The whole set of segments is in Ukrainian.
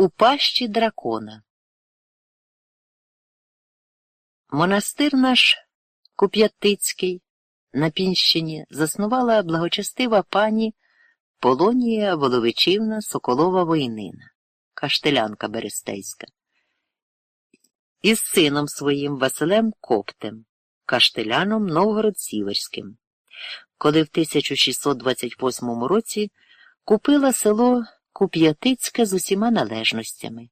У пащі дракона. Монастир наш Куп'ятицький на Пінщині заснувала благочестива пані Полонія Воловичівна Соколова Войнина, каштелянка Берестейська, із сином своїм Василем Коптем, каштеляном Новгород Сіверським, коли в 1628 році купила село Куп'ятицьке з усіма належностями.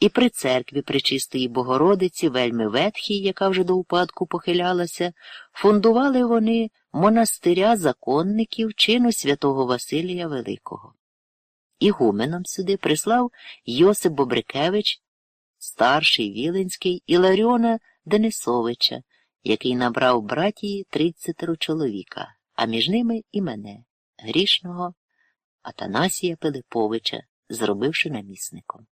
І при церкві Пречистої Богородиці, вельми ветхій, яка вже до упадку похилялася, фундували вони монастиря законників чину святого Василія Великого. Ігуменом сюди прислав Йосип Бобрикевич, старший Віленський, і Ларіона Денисовича, який набрав братії тридцятеро чоловіка, а між ними і мене, грішного Атанасія Пилиповича, зробивши намісником.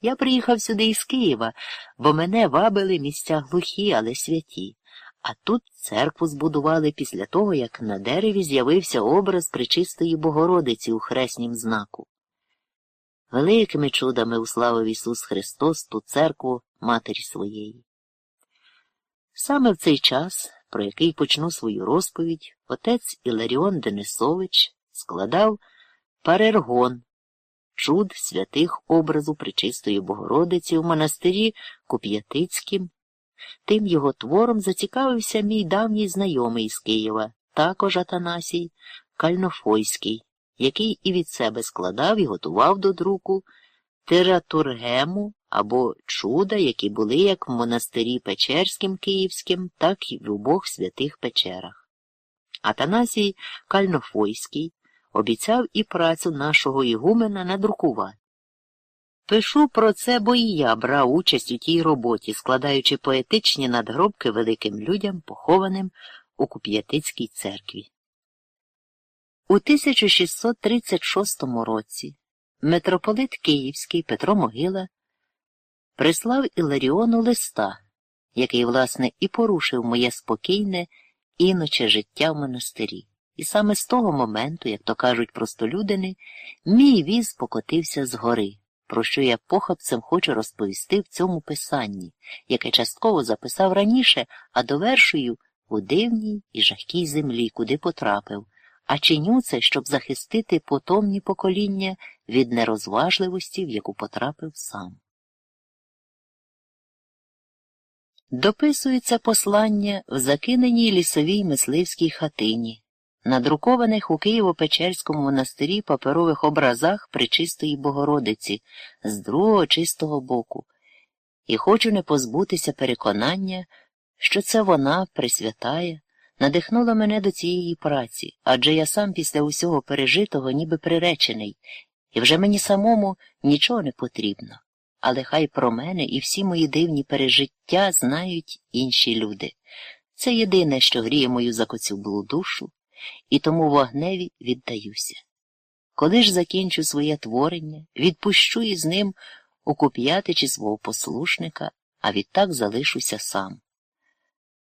Я приїхав сюди із Києва, бо мене вабили місця глухі, але святі, а тут церкву збудували після того, як на дереві з'явився образ Пречистої Богородиці у хреснім знаку. Великими чудами уславив Ісус Христос ту церкву Матері своєї. Саме в цей час, про який почну свою розповідь, отець Іларіон Денисович складав парергон чуд святих образу Пречистої Богородиці в монастирі Куп'ятицьким. Тим його твором зацікавився мій давній знайомий з Києва, також Атанасій Кальнофойський, який і від себе складав і готував до друку тератургему або чуда, які були як в монастирі Печерським Київським, так і в обох святих печерах. Атанасій Кальнофойський обіцяв і працю нашого Ігумена надрукувати. Пишу про це, бо і я брав участь у тій роботі, складаючи поетичні надгробки великим людям, похованим у Куп'ятицькій церкві. У 1636 році митрополит Київський Петро Могила прислав Іларіону листа, який, власне, і порушив моє спокійне іноче життя в монастирі. І саме з того моменту, як то кажуть простолюдини, мій віз покотився з гори, про що я похапцем хочу розповісти в цьому писанні, яке частково записав раніше, а довершую у дивній і жахкій землі, куди потрапив, а чиню це, щоб захистити потомні покоління від нерозважливості, в яку потрапив сам. Дописується послання в закиненій лісовій мисливській хатині надрукованих у Києво-Печерському монастирі паперових образах Пречистої Богородиці з другого чистого боку, і хочу не позбутися переконання, що це вона, Пресвятая, надихнула мене до цієї праці, адже я сам після усього пережитого ніби приречений, і вже мені самому нічого не потрібно. Але хай про мене і всі мої дивні пережиття знають інші люди. Це єдине, що гріє мою закоцюблу душу і тому вогневі віддаюся. Коли ж закінчу своє творення, відпущу із ним у куп'ятичі свого послушника, а відтак залишуся сам.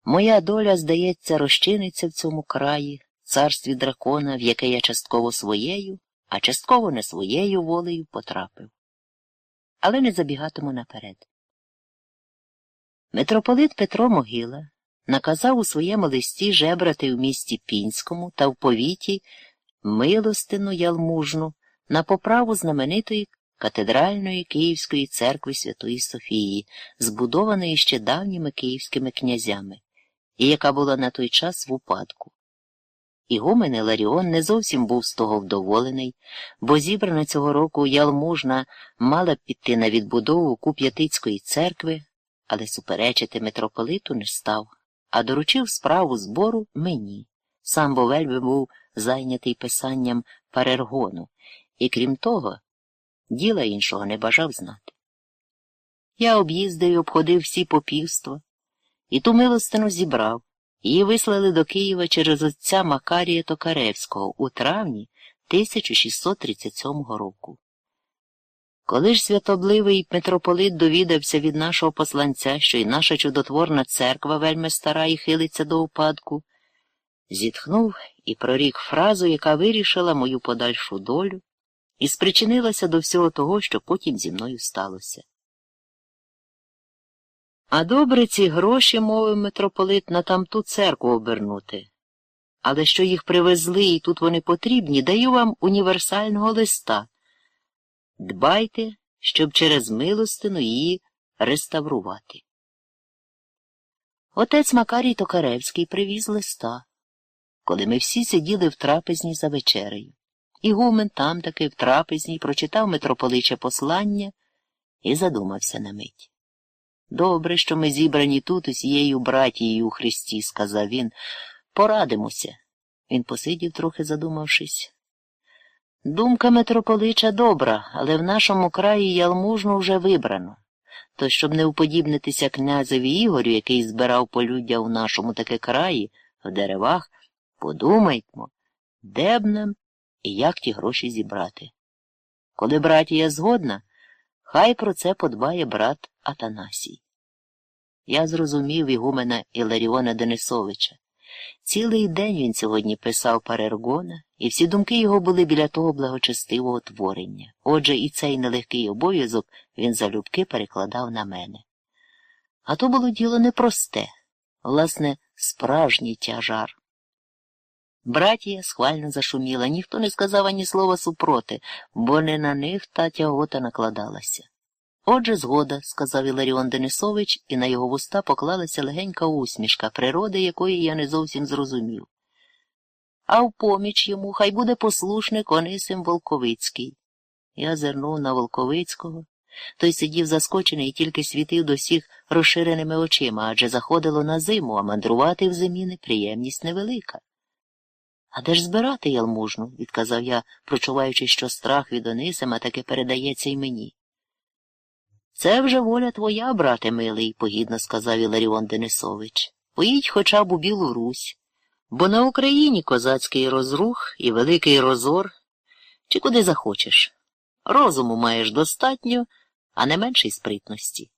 Моя доля, здається, розчиниться в цьому краї, царстві дракона, в яке я частково своєю, а частково не своєю волею потрапив. Але не забігатиму наперед. Митрополит Петро Могила наказав у своєму листі жебрати в місті Пінському та в повіті милостину ялмужну на поправу знаменитої катедральної Київської церкви Святої Софії, збудованої ще давніми київськими князями, і яка була на той час в упадку. Ігумен Ларіон не зовсім був з того вдоволений, бо зібрана цього року ялмужна мала піти на відбудову Куп'ятицької церкви, але суперечити митрополиту не став а доручив справу збору мені. Сам бо вельми був зайнятий писанням парергону, і крім того, діла іншого не бажав знати. Я об'їздив і обходив всі попівства, і ту милостину зібрав. Її вислали до Києва через отця Макарія Токаревського у травні 1637 року. Коли ж святобливий митрополит довідався від нашого посланця, що й наша чудотворна церква вельми стара і хилиться до упадку, зітхнув і прорік фразу, яка вирішила мою подальшу долю, і спричинилася до всього того, що потім зі мною сталося. А добре ці гроші, мовив митрополит, на тамту церкву обернути. Але що їх привезли і тут вони потрібні, даю вам універсального листа. Дбайте, щоб через милостину її реставрувати. Отець Макарій Токаревський привіз листа, коли ми всі сиділи в трапезні за вечерею. Ігумен там таки в трапезній прочитав митрополиче послання і задумався на мить. Добре, що ми зібрані тут усією братією у Христі, сказав він. Порадимося. Він посидів, трохи задумавшись. Думка митрополича добра, але в нашому краї ялмужну вже вибрано. То, щоб не уподібнитися князеві Ігорю, який збирав полюддя у нашому таке краї, в деревах, подумаймо, де б нам і як ті гроші зібрати. Коли братія згодна, хай про це подбає брат Атанасій. Я зрозумів Ігумена Іларіона Денисовича. Цілий день він сьогодні писав парергона, і всі думки його були біля того благочестивого творення. Отже, і цей нелегкий обов'язок він залюбки перекладав на мене. А то було діло непросте, власне, справжній тяжар. Братія схвально зашуміла, ніхто не сказав ані слова супроти, бо не на них та тягота накладалася. Отже, згода, сказав Іларіон Денисович, і на його вуста поклалася легенька усмішка, природи якої я не зовсім зрозумів. А в поміч йому хай буде послушник Онисим Волковицький. Я зирнув на Волковицького. Той сидів заскочений і тільки світив до всіх розширеними очима, адже заходило на зиму, а мандрувати в зимі неприємність невелика. А де ж збирати ялмужну? відказав я, прочуваючи, що страх від Онисима таки передається й мені. Це вже воля твоя, брате милий, погідно сказав Іларіон Денисович. Поїдь хоча б у Білу Русь, бо на Україні козацький розрух і великий розор, чи куди захочеш. Розуму маєш достатньо, а не менше й спритності.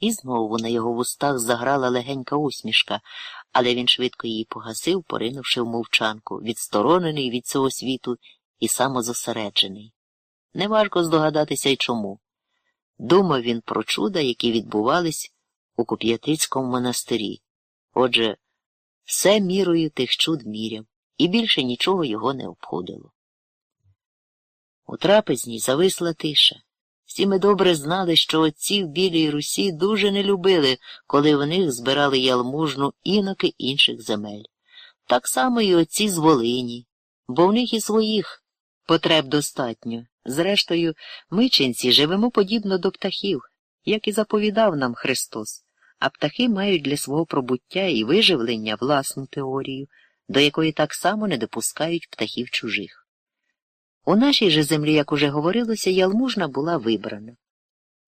І знову на його вустах заграла легенька усмішка, але він швидко її погасив, поринувши в мовчанку, відсторонений від цього світу і самозосереджений. Неважко здогадатися й чому. Думав він про чуда, які відбувались у Куп'ятицькому монастирі. Отже, все мірою тих чуд міряв, і більше нічого його не обходило. У трапезній зависла тиша. Всі ми добре знали, що отці в Білій Русі дуже не любили, коли в них збирали ялмужну іноки інших земель. Так само і отці з Волині, бо в них і своїх потреб достатньо. Зрештою, ми, ченці, живемо подібно до птахів, як і заповідав нам Христос, а птахи мають для свого пробуття і виживлення власну теорію, до якої так само не допускають птахів чужих. У нашій же землі, як уже говорилося, ялмужна була вибрана.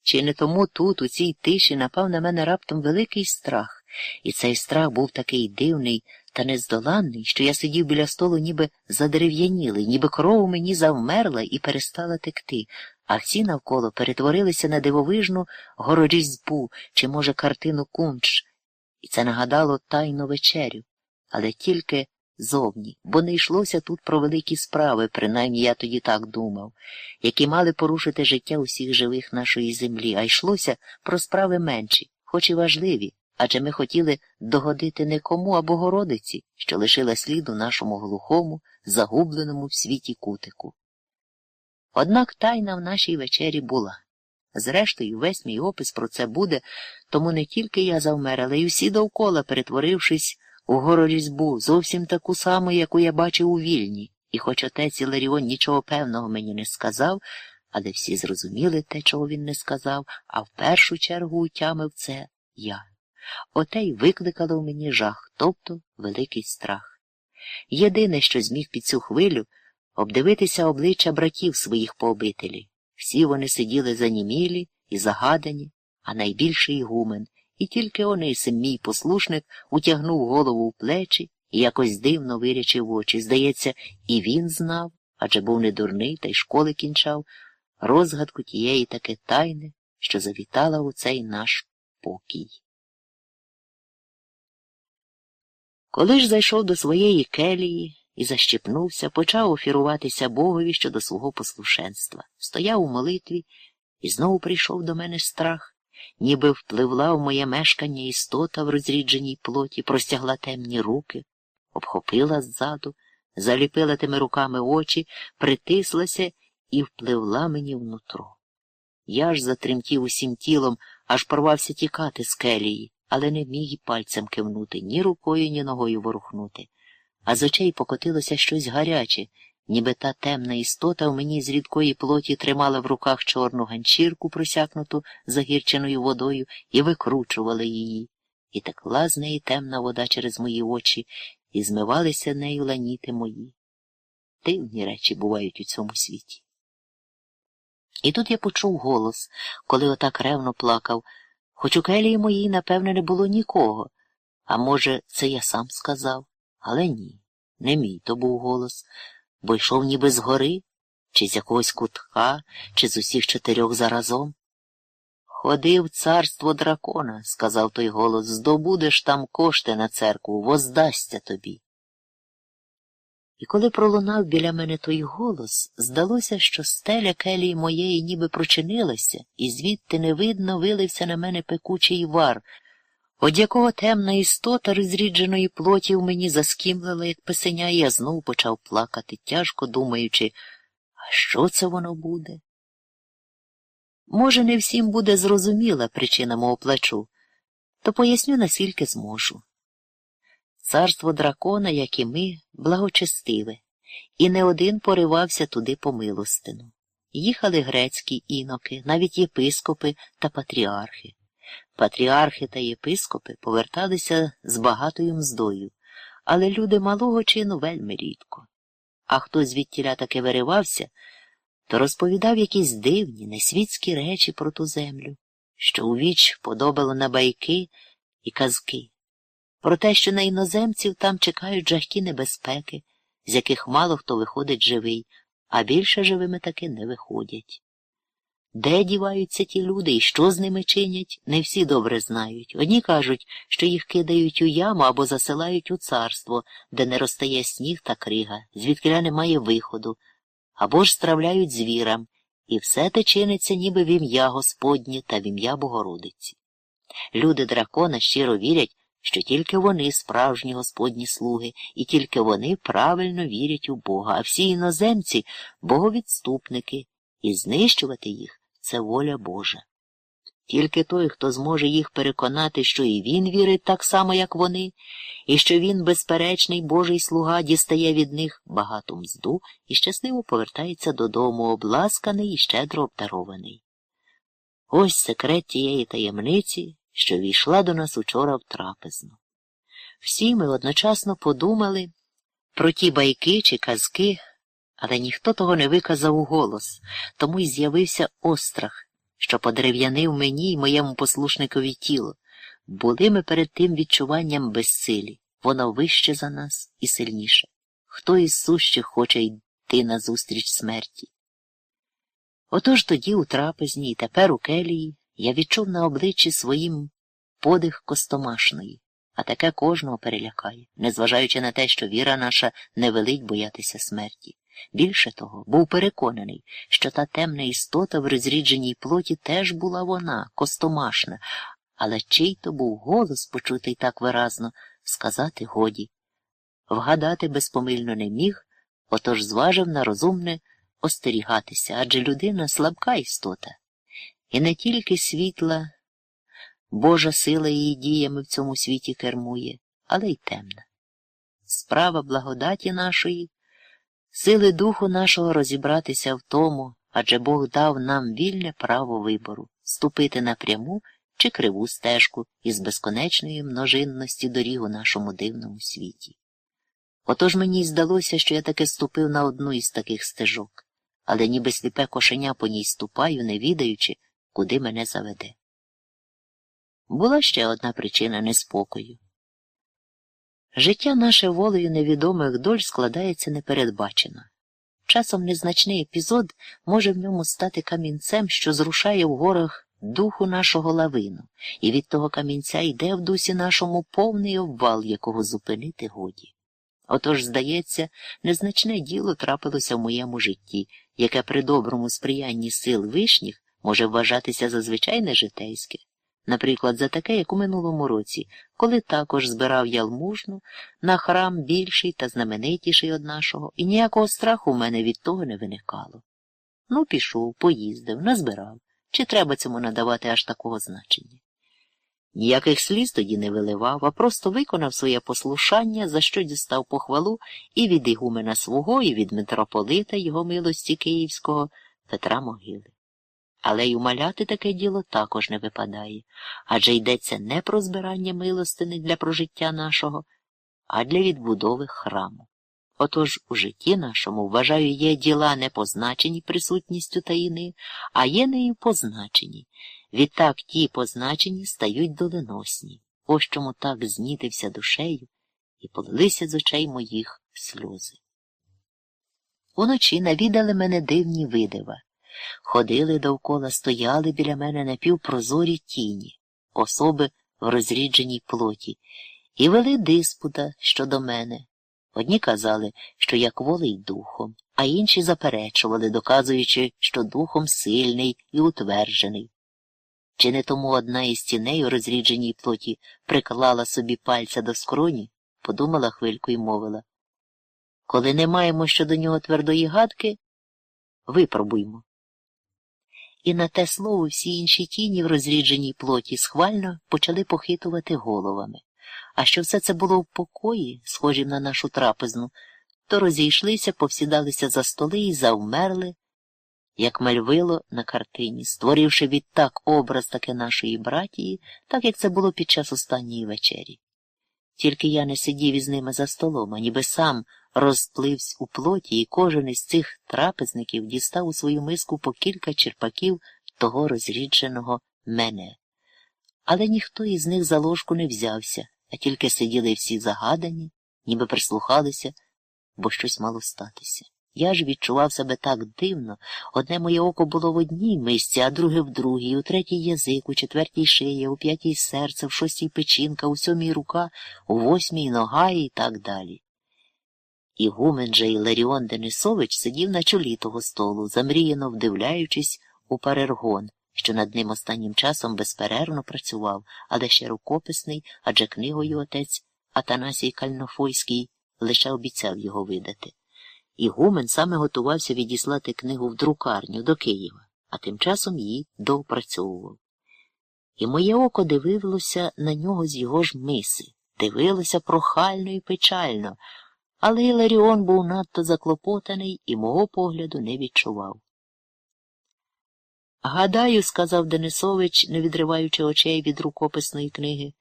Чи не тому тут, у цій тиші, напав на мене раптом великий страх, і цей страх був такий дивний та нездоланний, що я сидів біля столу, ніби задерев'янілий, ніби кров мені завмерла і перестала текти, а всі навколо перетворилися на дивовижну горорізьбу чи, може, картину кунч, і це нагадало тайну вечерю, але тільки зовні, бо не йшлося тут про великі справи, принаймні я тоді так думав, які мали порушити життя усіх живих нашої землі, а йшлося про справи менші, хоч і важливі, адже ми хотіли догодити не кому а Богородиці, що лишила слід у нашому глухому, загубленому в світі кутику. Однак тайна в нашій вечері була. Зрештою, весь мій опис про це буде, тому не тільки я завмер, але й усі довкола, перетворившись у горорізьбу, зовсім таку саму, яку я бачив у вільні, і хоч отець Іларіон нічого певного мені не сказав, але всі зрозуміли те, чого він не сказав, а в першу чергу утямив це я. Оте й викликало в мені жах, тобто великий страх. Єдине, що зміг під цю хвилю, обдивитися обличчя братів своїх пообителів. Всі вони сиділи занімілі і загадані, а найбільший ігумен, і тільки Онисим, мій послушник, утягнув голову в плечі і якось дивно вирячив очі. Здається, і він знав, адже був не дурний та й школи кінчав, розгадку тієї таки тайни, що завітала у цей наш покій. Коли ж зайшов до своєї келії, і защепнувся, почав офіруватися Богові щодо свого послушенства. Стояв у молитві, і знову прийшов до мене страх, ніби впливла в моє мешкання істота в розрідженій плоті, простягла темні руки, обхопила ззаду, заліпила тими руками очі, притислася і впливла мені внутро. Я ж затремтів усім тілом, аж порвався тікати з келії, але не міг і пальцем кивнути, ні рукою, ні ногою ворухнути. А з очей покотилося щось гаряче, ніби та темна істота в мені з рідкої плоті тримала в руках чорну ганчірку, просякнуту загірченою водою, і викручувала її. І текла з неї темна вода через мої очі, і змивалися нею ланіти мої. Дивні речі бувають у цьому світі. І тут я почув голос, коли отак ревно плакав, хоч у келії моїй, напевне, не було нікого. А може, це я сам сказав, але ні, не мій то був голос, бо йшов ніби з гори, чи з якогось кутка, чи з усіх чотирьох заразом. Ходи в царство дракона, сказав той голос, здобудеш там кошти на церкву, воздасться тобі. І коли пролунав біля мене той голос, здалося, що стеля келії моєї ніби прочинилася, і звідти невидно вилився на мене пекучий вар, од якого темна істота розрідженої плоті в мені заскімлила, як писеня, і я знов почав плакати, тяжко думаючи, а що це воно буде? Може, не всім буде зрозуміла причина мого плачу, то поясню, наскільки зможу. Царство дракона, як і ми, благочестиве, і не один поривався туди по милостину. Їхали грецькі іноки, навіть єпископи та патріархи. Патріархи та єпископи поверталися з багатою мздою, але люди малого чину вельми рідко. А хто звідтіля таки виривався, то розповідав якісь дивні, несвітські речі про ту землю, що у віч подобало на байки і казки про те, що на іноземців там чекають жахкі небезпеки, з яких мало хто виходить живий, а більше живими таки не виходять. Де діваються ті люди і що з ними чинять, не всі добре знають. Одні кажуть, що їх кидають у яму або засилають у царство, де не розтає сніг та крига, звідки немає виходу, або ж стравляють звірам, і все те чиниться ніби в ім'я Господнє та в ім'я Богородиці. Люди дракона щиро вірять, що тільки вони справжні господні слуги, і тільки вони правильно вірять у Бога, а всі іноземці боговідступники, і знищувати їх це воля Божа. Тільки той, хто зможе їх переконати, що і він вірить так само, як вони, і що він, безперечний Божий слуга, дістає від них багату мзду і щасливо повертається додому, обласканий і щедро обдарований. Ось секрет тієї таємниці що війшла до нас учора в трапезну. Всі ми одночасно подумали про ті байки чи казки, але ніхто того не виказав у голос, тому й з'явився острах, що подерев'янив мені й моєму послушникові тіло. Були ми перед тим відчуванням безсилі, воно вище за нас і сильніше. Хто із сущих хоче йти назустріч смерті? Отож тоді у трапезні і тепер у келії я відчув на обличчі своїм подих костомашної, а таке кожного перелякає, незважаючи на те, що віра наша не велить боятися смерті. Більше того, був переконаний, що та темна істота в розрідженій плоті теж була вона, костомашна, але чий то був голос, почутий так виразно, сказати годі. Вгадати безпомильно не міг, отож зважив на розумне остерігатися, адже людина слабка істота. І не тільки світла, Божа сила її діями в цьому світі кермує, але й темна. Справа благодаті нашої, сили духу нашого розібратися в тому, адже Бог дав нам вільне право вибору ступити на пряму чи криву стежку із безконечної множинності доріг у нашому дивному світі. Отож мені й здалося, що я таки ступив на одну із таких стежок, але ніби сліпе кошеня по ній ступаю, не відаючи, куди мене заведе. Була ще одна причина неспокою. Життя наше волею невідомих доль складається непередбачено. Часом незначний епізод може в ньому стати камінцем, що зрушає в горах духу нашого лавину, і від того камінця йде в дусі нашому повний обвал, якого зупинити годі. Отож, здається, незначне діло трапилося в моєму житті, яке при доброму сприянні сил вишніх може вважатися за звичайне житейське. Наприклад, за таке, як у минулому році, коли також збирав ялмужну на храм більший та знаменитіший од нашого, і ніякого страху в мене від того не виникало. Ну, пішов, поїздив, назбирав. Чи треба цьому надавати аж такого значення? Ніяких сліз тоді не виливав, а просто виконав своє послушання, за що дістав похвалу і від ігумена свого, і від митрополита його милості Київського Петра Могили. Але й умаляти таке діло також не випадає, адже йдеться не про збирання милостини для прожиття нашого, а для відбудови храму. Отож у житті нашому, вважаю, є діла не позначені присутністю таїни, а є нею позначені. Відтак ті позначені стають доленосні. Ось чому так знітився душею і полилися з очей моїх сльози. Уночі навідали мене дивні видива. Ходили довкола, стояли біля мене напівпрозорі тіні, особи в розрідженій плоті, і вели диспута щодо мене. Одні казали, що я кволий духом, а інші заперечували, доказуючи, що духом сильний і утверджений. Чи не тому одна із тіней у розрідженій плоті приклала собі пальця до скроні, подумала хвильку і мовила. Коли не маємо щодо нього твердої гадки, випробуймо. І на те слово всі інші тіні в розрідженій плоті схвально почали похитувати головами. А що все це було в покої, схожі на нашу трапезну, то розійшлися, повсідалися за столи і завмерли, як мальвило на картині, створивши відтак образ таки нашої братії, так як це було під час останньої вечері. Тільки я не сидів із ними за столом, а ніби сам розплився у плоті, і кожен із цих трапезників дістав у свою миску по кілька черпаків того розрідженого мене. Але ніхто із них за ложку не взявся, а тільки сиділи всі загадані, ніби прислухалися, бо щось мало статися. Я ж відчував себе так дивно, одне моє око було в одній мисці, а друге в другій, у третій язик, у четвертій шия, у п'ятій серце, в шостій печінка, у сьомій рука, у восьмій нога і так далі. Ігумен же Іларіон Денисович сидів на чолі того столу, замріяно вдивляючись у парергон, що над ним останнім часом безперервно працював, але ще рукописний, адже книгою отець Атанасій Кальнофойський лише обіцяв його видати. Ігумен саме готувався відіслати книгу в друкарню до Києва, а тим часом її доопрацьовував. І моє око дивилося на нього з його ж миси, дивилося прохально і печально, але Іларіон був надто заклопотаний і мого погляду не відчував. Гадаю, сказав Денисович, не відриваючи очей від рукописної книги,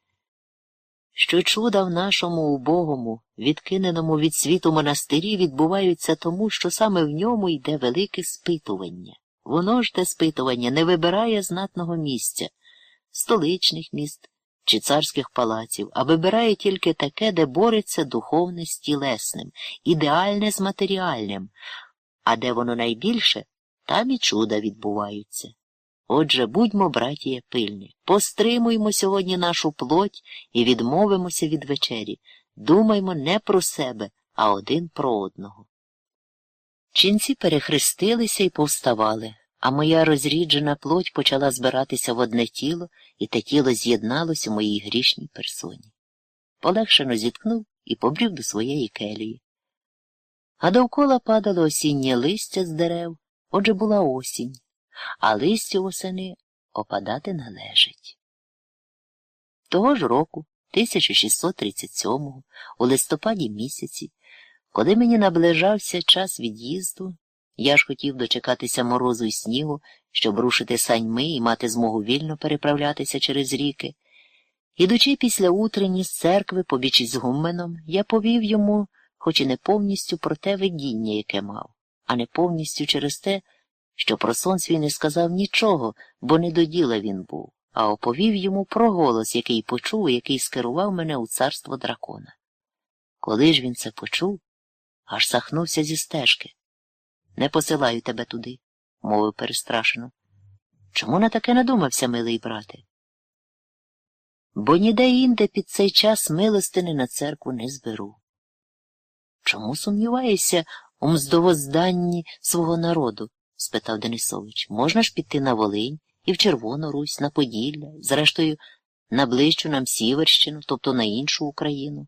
що чуда в нашому убогому, відкиненому від світу монастирі відбуваються тому, що саме в ньому йде велике спитування. Воно ж те спитування не вибирає знатного місця, столичних міст чи царських палаців, а вибирає тільки таке, де бореться духовне з тілесним, ідеальне з матеріальним, а де воно найбільше, там і чуда відбуваються. Отже, будьмо, братія, пильні, постримуймо сьогодні нашу плоть і відмовимося від вечері, думаймо не про себе, а один про одного. Ченці перехрестилися і повставали, а моя розріджена плоть почала збиратися в одне тіло, і те тіло з'єдналось у моїй грішній персоні. Полегшено зіткнув і побрів до своєї келії. А довкола падало осіннє листя з дерев, отже була осінь а листю восени опадати належить. Того ж року, 1637-го, у листопаді місяці, коли мені наближався час від'їзду, я ж хотів дочекатися морозу й снігу, щоб рушити саньми і мати змогу вільно переправлятися через ріки. Ідучи після утренні з церкви побіч із гумменом, я повів йому, хоч і не повністю про те видіння, яке мав, а не повністю через те, що про сон свій не сказав нічого, бо не до діла він був, а оповів йому про голос, який почув і який скерував мене у царство дракона. Коли ж він це почув, аж сахнувся зі стежки. Не посилаю тебе туди, мовив перестрашено. Чому на таке надумався, милий брате? Бо ніде інде під цей час милостини на церкву не зберу. Чому сумніваєшся у мздовозданні свого народу? спитав Денисович. Можна ж піти на Волинь і в Червону Русь, на Поділля, зрештою, на ближчу нам Сіверщину, тобто на іншу Україну.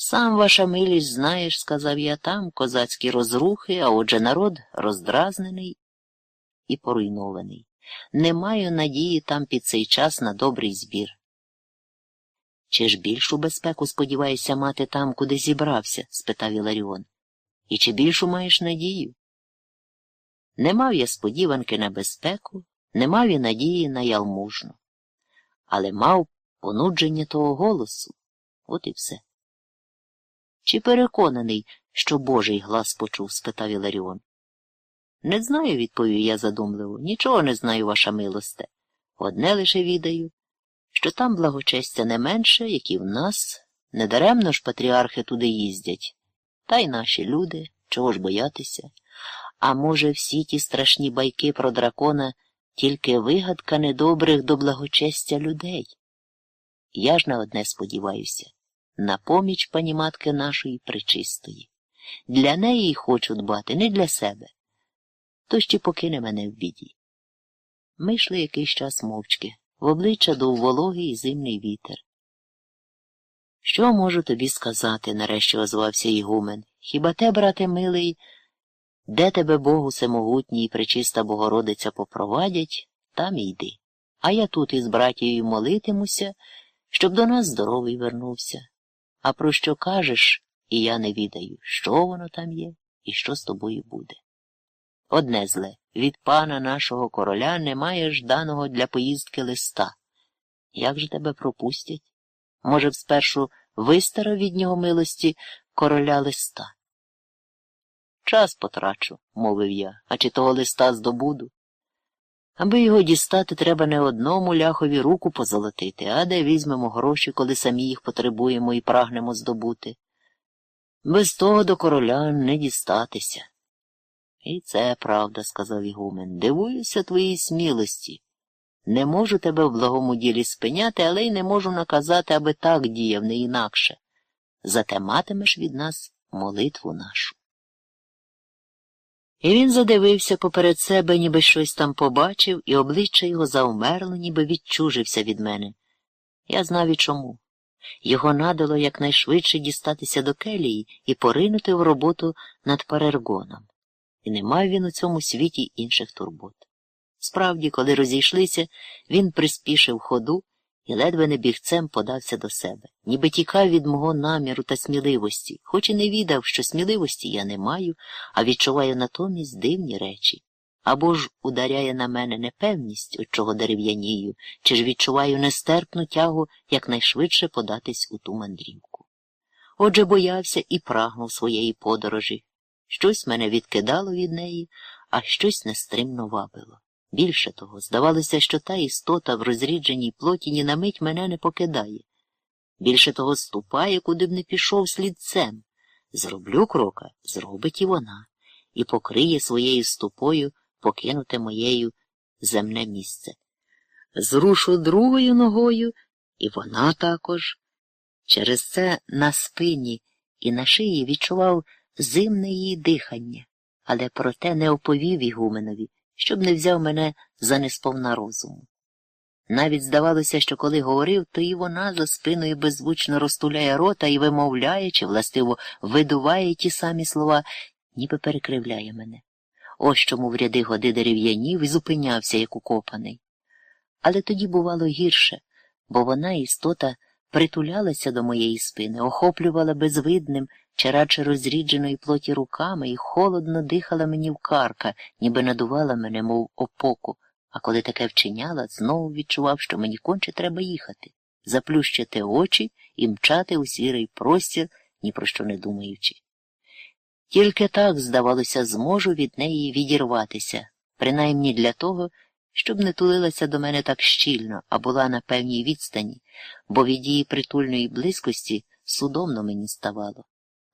Сам ваша милість знаєш, сказав я, там козацькі розрухи, а отже народ роздразнений і поруйнований. Не маю надії там під цей час на добрий збір. Чи ж більшу безпеку сподіваєшся мати там, куди зібрався? спитав Іларіон. І чи більшу маєш надію? Не мав я сподіванки на безпеку, не мав і надії на ялмужну, але мав понудження того голосу, от і все. Чи переконаний, що Божий глас почув? спитав Іларіон. Не знаю, відповів я задумливо. Нічого не знаю, ваша милосте. Одне лише відаю, що там благочестя не менше, як і в нас. Недаремно ж патріархи туди їздять. Та й наші люди, чого ж боятися. А може, всі ті страшні байки про дракона тільки вигадка недобрих до благочестя людей? Я ж на одне сподіваюся на поміч пані матки нашої причистої. Для неї й хочу дбати, не для себе. То ще покине мене в біді. Ми йшли якийсь час мовчки, в обличчя дув вологий зимний вітер. Що можу тобі сказати? нарешті озвався Ігумен. Хіба те, брате милий, де тебе Бог усемогутній і пречиста Богородиця попровадять, там і йди. А я тут із братією молитимуся, щоб до нас здоровий вернувся. А про що кажеш, і я не відаю, що воно там є і що з тобою буде. Одне зле від пана нашого короля немає жданого для поїздки листа. Як же тебе пропустять? Може, спершу вистара від нього милості короля листа? Час потрачу, мовив я, а чи того листа здобуду? Аби його дістати, треба не одному ляхові руку позолотити, а де візьмемо гроші, коли самі їх потребуємо і прагнемо здобути. Без того до короля не дістатися. І це правда, сказав Ігумен. Дивуюся твоїй смілості. Не можу тебе в благому ділі спиняти, але й не можу наказати, аби так діяв, не інакше. Зате матимеш від нас молитву нашу. І він задивився поперед себе, ніби щось там побачив, і обличчя його завмерло, ніби відчужився від мене. Я знав і чому. Його надало якнайшвидше дістатися до келії і поринути в роботу над парергоном. І не мав він у цьому світі інших турбот. Справді, коли розійшлися, він приспішив ходу і ледве не бігцем подався до себе, ніби тікав від мого наміру та сміливості, хоч і не відав, що сміливості я не маю, а відчуваю натомість дивні речі. Або ж ударяє на мене непевність, от чого дерев'янію, чи ж відчуваю нестерпну тягу якнайшвидше податись у ту мандрівку. Отже, боявся і прагнув своєї подорожі. Щось мене відкидало від неї, а щось нестримно вабило. Більше того, здавалося, що та істота в розрідженій плоті ні на мить мене не покидає. Більше того, ступає, куди б не пішов слідцем. Зроблю крока, зробить і вона, і покриє своєю ступою покинуте моєю земне місце. Зрушу другою ногою, і вона також. Через це на спині і на шиї відчував зимне її дихання, але проте не оповів Ігуменові щоб не взяв мене за несповна розуму. Навіть здавалося, що коли говорив, то і вона за спиною беззвучно розтуляє рота і вимовляє, чи властиво видуває ті самі слова, ніби перекривляє мене. Ось чому в ряди годи дерев'янів і зупинявся, як укопаний. Але тоді бувало гірше, бо вона, істота, притулялася до моєї спини, охоплювала безвидним, чи радше розрідженої плоті руками і холодно дихала мені в карка, ніби надувала мене, мов опоку, а коли таке вчиняла, знову відчував, що мені конче треба їхати, заплющити очі і мчати у сірий простір, ні про що не думаючи. Тільки так, здавалося, зможу від неї відірватися, принаймні для того, щоб не тулилася до мене так щільно, а була на певній відстані, бо від її притульної близькості судомно мені ставало.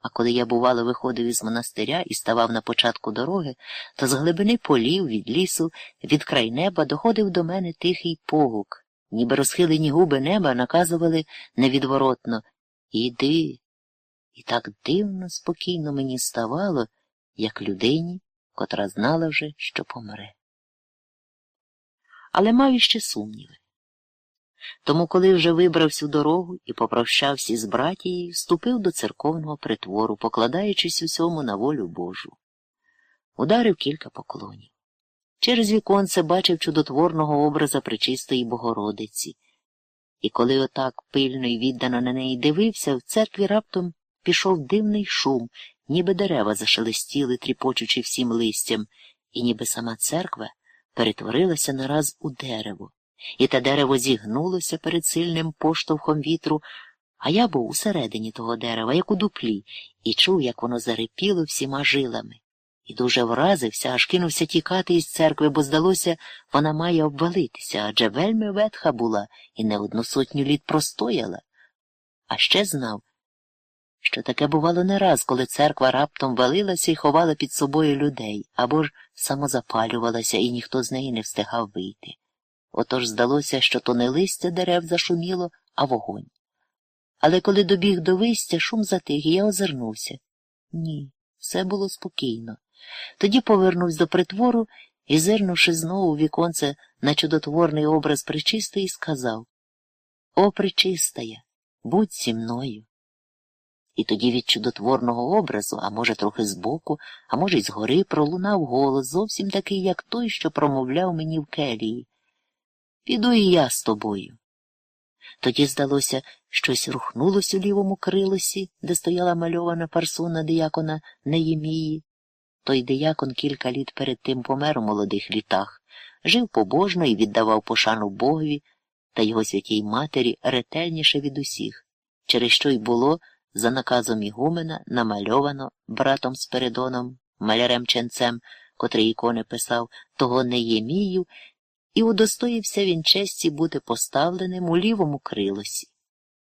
А коли я, бувало, виходив із монастиря і ставав на початку дороги, то з глибини полів, від лісу, від край неба доходив до мене тихий погук, ніби розхилені губи неба наказували невідворотно Іди, І так дивно, спокійно мені ставало, як людині, котра знала вже, що помре. Але маю ще сумніви. Тому, коли вже вибрав всю дорогу і попрощався із братією, вступив до церковного притвору, покладаючись усьому на волю Божу. Ударив кілька поклонів. Через віконце бачив чудотворного образа Пречистої Богородиці, і коли отак пильно й віддано на неї дивився, в церкві раптом пішов дивний шум, ніби дерева зашелестіли, тріпочучи всім листям, і ніби сама церква перетворилася нараз у дерево, і те дерево зігнулося перед сильним поштовхом вітру, а я був усередині того дерева, як у дуплі, і чув, як воно зарипіло всіма жилами. І дуже вразився, аж кинувся тікати із церкви, бо, здалося, вона має обвалитися, адже вельми ветха була і не одну сотню літ простояла. А ще знав, що таке бувало не раз, коли церква раптом валилася і ховала під собою людей, або ж самозапалювалася, і ніхто з неї не встигав вийти. Отож здалося, що то не листя дерев зашуміло, а вогонь. Але коли добіг до вистя, шум затих, і я озирнувся. Ні, все було спокійно. Тоді повернувся до притвору і, зирнувши знову у віконце на чудотворний образ причистої, сказав О, причистая, будь зі мною. І тоді від чудотворного образу, а може, трохи збоку, а може, й згори, пролунав голос, зовсім такий, як той, що промовляв мені в келії. Піду і я з тобою. Тоді, здалося, щось рухнулось у лівому крилосі, де стояла мальована парсуна диякона Неємії. Той диякон кілька літ перед тим помер у молодих літах, жив побожно і віддавав пошану Богові та його святій матері ретельніше від усіх, через що й було за наказом Ігумена намальовано братом Спиридоном, малярем ченцем, котрий ікони писав, того Неємію, і удостоївся він честі бути поставленим у лівому крилосі.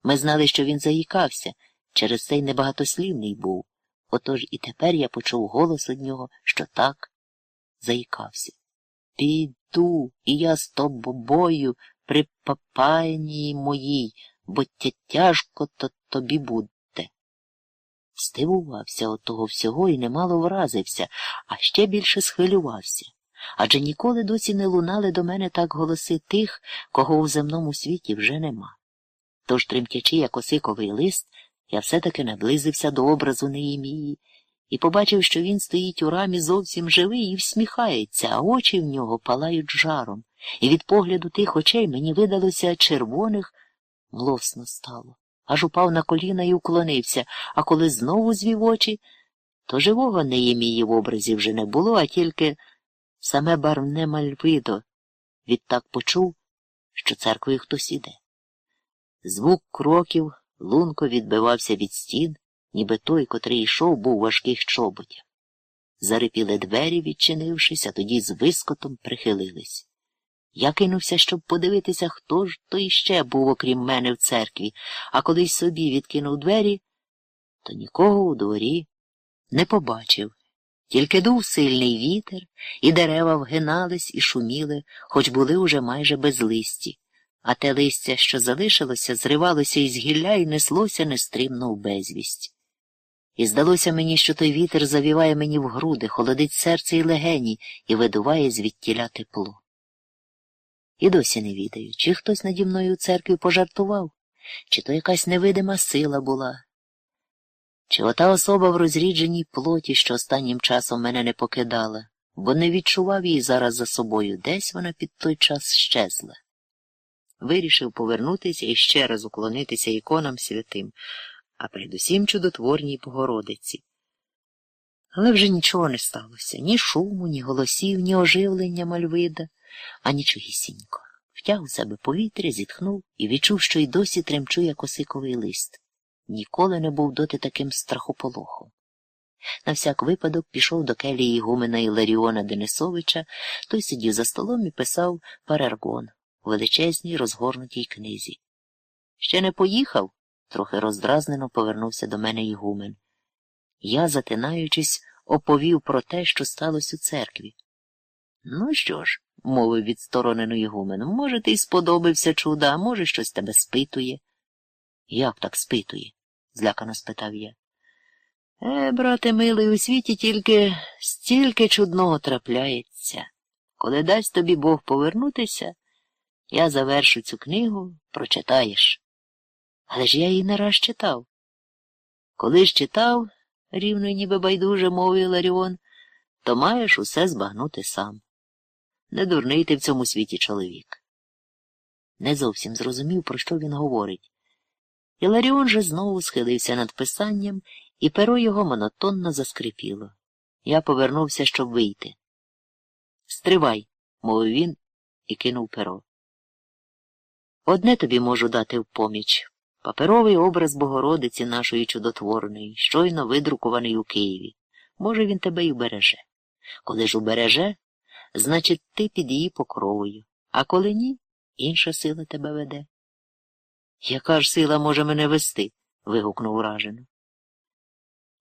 Ми знали, що він заїкався, через цей небагатослівний був. Отож і тепер я почув голос від нього, що так заїкався. Піду, і я з тобою при папайні моїй, бо тяжко то тобі буде. Здивувався от того всього і немало вразився, а ще більше схвилювався. Адже ніколи досі не лунали до мене так голоси тих, кого у земному світі вже нема. Тож, тремтячи, як осиковий лист, я все-таки наблизився до образу Неємії і побачив, що він стоїть у рамі зовсім живий і всміхається, а очі в нього палають жаром, і від погляду тих очей мені видалося червоних млосно стало. Аж упав на коліна і уклонився, а коли знову звів очі, то живого Неємії в образі вже не було, а тільки саме барвне мальвидо. Відтак почув, що церквою хтось іде. Звук кроків лунко відбивався від стін, ніби той, котрий йшов, був важких чоботях. Зарипіли двері, відчинившись, а тоді з вискотом прихилились. Я кинувся, щоб подивитися, хто ж то іще був, окрім мене в церкві, а коли й собі відкинув двері, то нікого у дворі не побачив. Тільки дув сильний вітер, і дерева вгинались і шуміли, хоч були уже майже без листі а те листя, що залишилося, зривалося із гілля і неслося нестримно в безвість. І здалося мені, що той вітер завіває мені в груди, холодить серце і легені і видуває звідтіля тепло. І досі не відаю, чи хтось наді мною у церкві пожартував, чи то якась невидима сила була, чи ота особа в розрідженій плоті, що останнім часом мене не покидала, бо не відчував її зараз за собою, десь вона під той час щезла вирішив повернутися і ще раз уклонитися іконам святим, а передусім чудотворній Богородиці. Але вже нічого не сталося ні шуму, ні голосів, ні оживлення мальвида, а нічогісінько. Втяг у себе повітря, зітхнув і відчув, що й досі тремчу, як осиковий лист. Ніколи не був доти таким страхополохом. На всяк випадок пішов до келії Ігумена Іларіона Денисовича, той сидів за столом і писав парергон, у величезній розгорнутій книзі. Ще не поїхав? трохи роздразнено повернувся до мене Ігумен. Я, затинаючись, оповів про те, що сталося у церкві. Ну що ж, мовив відсторонено Ігумен, може, ти й сподобався чуда, а може, щось тебе спитує. Як так спитує? Злякано спитав я. Е, брате милий, у світі тільки стільки чудного трапляється. Коли дасть тобі Бог повернутися, я завершу цю книгу, прочитаєш. Але ж я її не раз читав. Коли ж читав, рівно ніби байдуже мовив Ларіон, то маєш усе збагнути сам. Не дурний ти в цьому світі чоловік. Не зовсім зрозумів, про що він говорить. Іларіон же знову схилився над писанням, і перо його монотонно заскрипіло. Я повернувся, щоб вийти. Стривай, мовив він і кинув перо. Одне тобі можу дати в поміч паперовий образ Богородиці нашої чудотворної, щойно видрукований у Києві. Може, він тебе й убереже. Коли ж убереже, значить, ти під її покровою, а коли ні, інша сила тебе веде. Яка ж сила може мене вести? вигукнув уражено.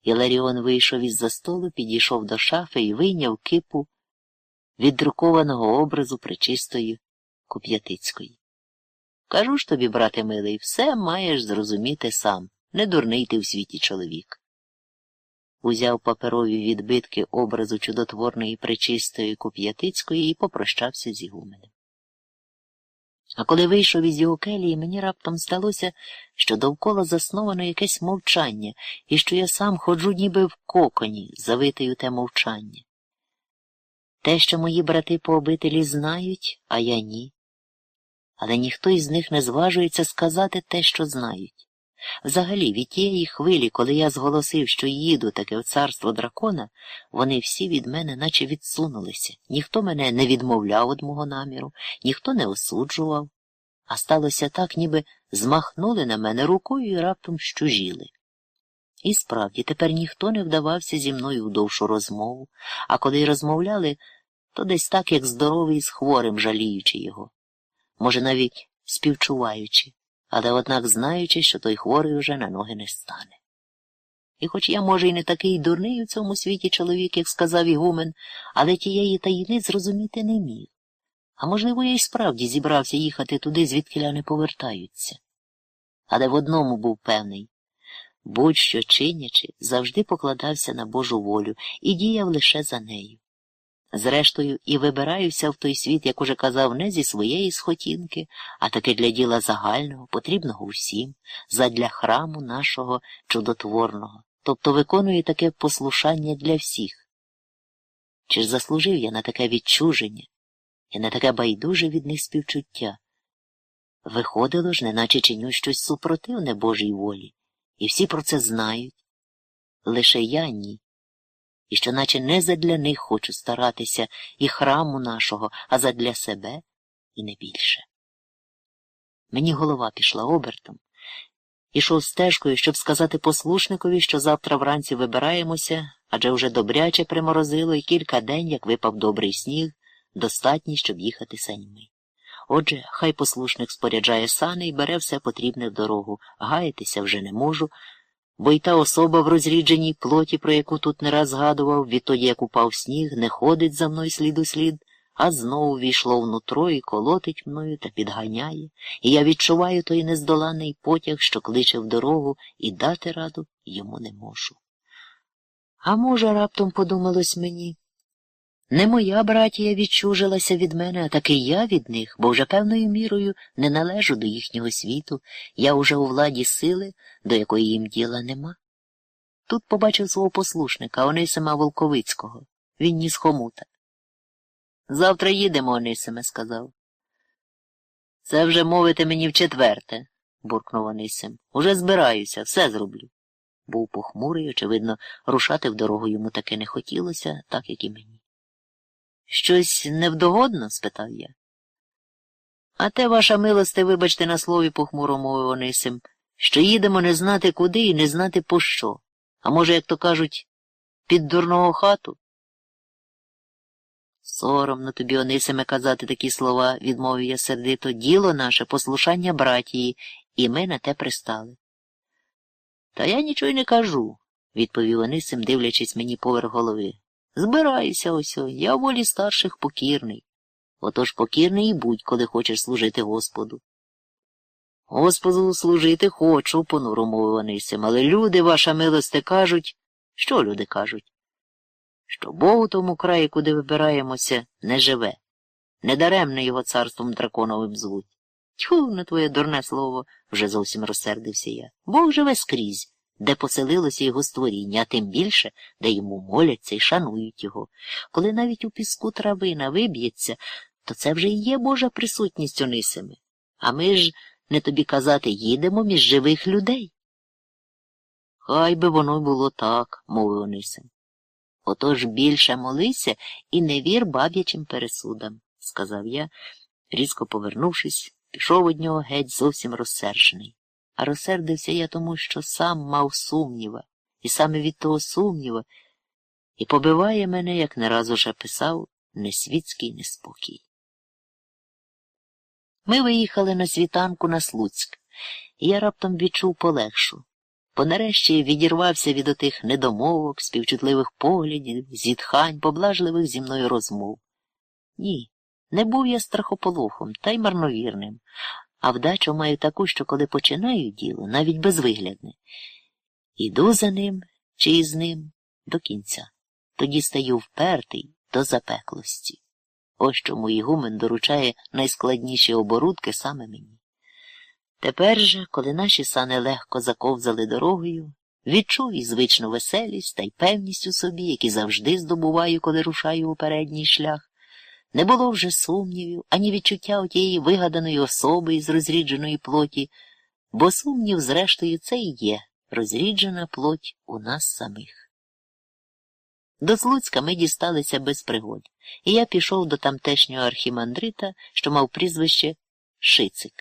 Іларіон вийшов із за столу, підійшов до шафи і вийняв кипу віддрукованого образу пречистої Куп'ятицької. Кажу ж тобі, брате милий, все маєш зрозуміти сам, не дурний ти в світі чоловік. Узяв паперові відбитки образу чудотворної пречистої Куп'ятицької і попрощався з Ігуменем. А коли вийшов із його келії, мені раптом здалося, що довкола засновано якесь мовчання, і що я сам ходжу ніби в коконі, завитий у те мовчання. Те, що мої брати по обителі знають, а я ні. Але ніхто із них не зважується сказати те, що знають. Взагалі, від тієї хвилі, коли я зголосив, що їду таке в царство дракона, вони всі від мене наче відсунулися. Ніхто мене не відмовляв од мого наміру, ніхто не осуджував, а сталося так, ніби змахнули на мене рукою і раптом щужіли. І справді, тепер ніхто не вдавався зі мною в довшу розмову, а коли й розмовляли, то десь так, як здоровий з хворим, жаліючи його. Може, навіть співчуваючи але однак знаючи, що той хворий уже на ноги не стане. І хоч я, може, і не такий дурний у цьому світі чоловік, як сказав Ігумен, але тієї таїни зрозуміти не міг. А можливо, я й справді зібрався їхати туди, звідки не повертаються. Але в одному був певний будь-що чинячи, завжди покладався на Божу волю і діяв лише за нею. Зрештою, і вибираюся в той світ, як уже казав, не зі своєї схотінки, а таки для діла загального, потрібного усім, задля храму нашого чудотворного, тобто виконую таке послушання для всіх. Чи ж заслужив я на таке відчуження і на таке байдуже від них співчуття? Виходило ж, неначе чиню щось супротивне Божій волі, і всі про це знають. Лише я ні і що наче не задля них хочу старатися і храму нашого, а задля себе і не більше. Мені голова пішла обертом. Ішов стежкою, щоб сказати послушникові, що завтра вранці вибираємося, адже вже добряче приморозило і кілька день, як випав добрий сніг, достатній, щоб їхати саньми. Отже, хай послушник споряджає сани і бере все потрібне в дорогу, гаятися вже не можу, бо й та особа в розрідженій плоті, про яку тут не раз згадував, відтоді як упав сніг, не ходить за мною слід у слід, а знову війшло внутро і колотить мною та підганяє, і я відчуваю той нездоланий потяг, що кличе в дорогу, і дати раду йому не можу. А може, раптом подумалось мені. Не моя братія відчужилася від мене, а таки я від них, бо вже певною мірою не належу до їхнього світу, я уже у владі сили, до якої їм діла нема. Тут побачив свого послушника, Онисима Волковицького. Він ніс хомута. Завтра їдемо, Онисиме, сказав. Це вже мовити мені вчетверте, буркнув Онисим. Уже збираюся, все зроблю. Був похмурий, очевидно, рушати в дорогу йому таки не хотілося, так як і мені. Щось невдогодно? спитав я. А те, ваша милосте, вибачте на слові похмуро мовив Онисим, що їдемо не знати куди і не знати по що. А може, як то кажуть, під дурного хату? Соромно тобі, Онисиме, казати такі слова, відмовив я сердито, діло наше, послушання братії, і ми на те пристали. Та я нічого й не кажу, відповів Онисим, дивлячись мені поверх голови. Збираюся ось, я волі старших покірний. Отож покірний і будь, коли хочеш служити Господу. Господу служити хочу, понуро Анисим, але люди, ваша милосте, кажуть, Що люди кажуть? Що Бог у тому краї, куди вибираємося, не живе. Недаремне його царством драконовим звуть. Тьху, на твоє дурне слово, вже зовсім розсердився я. Бог живе скрізь, де поселилося його створіння, а тим більше, де йому моляться і шанують його. Коли навіть у піску травина виб'ється, то це вже і є Божа присутність Онисими. А ми ж, не тобі казати, їдемо між живих людей. Хай би воно було так, мовив Онисим. Отож більше молися і не вір баб'ячим пересудам, сказав я, різко повернувшись, пішов од нього геть зовсім розсержений. А розсердився я тому, що сам мав сумніва, і саме від того сумніва і побиває мене, як не раз уже писав, несвітський неспокій. Ми виїхали на світанку на Слуцьк, і я раптом відчув полегшу, бо нарешті відірвався від отих недомовок, співчутливих поглядів, зітхань, поблажливих зі мною розмов. Ні, не був я страхополохом та й марновірним, а вдачу маю таку, що коли починаю діло, навіть безвиглядне, іду за ним чи із ним до кінця, тоді стаю впертий до запеклості. Ось чому Ігумен доручає найскладніші оборудки саме мені. Тепер же, коли наші сани легко заковзали дорогою, відчув і звичну веселість та й певність у собі, які завжди здобуваю, коли рушаю у передній шлях. Не було вже сумнівів, ані відчуття отієї вигаданої особи із розрідженої плоті, бо сумнів, зрештою, це і є розріджена плоть у нас самих. До Слуцька ми дісталися без пригод, і я пішов до тамтешнього архімандрита, що мав прізвище Шицик.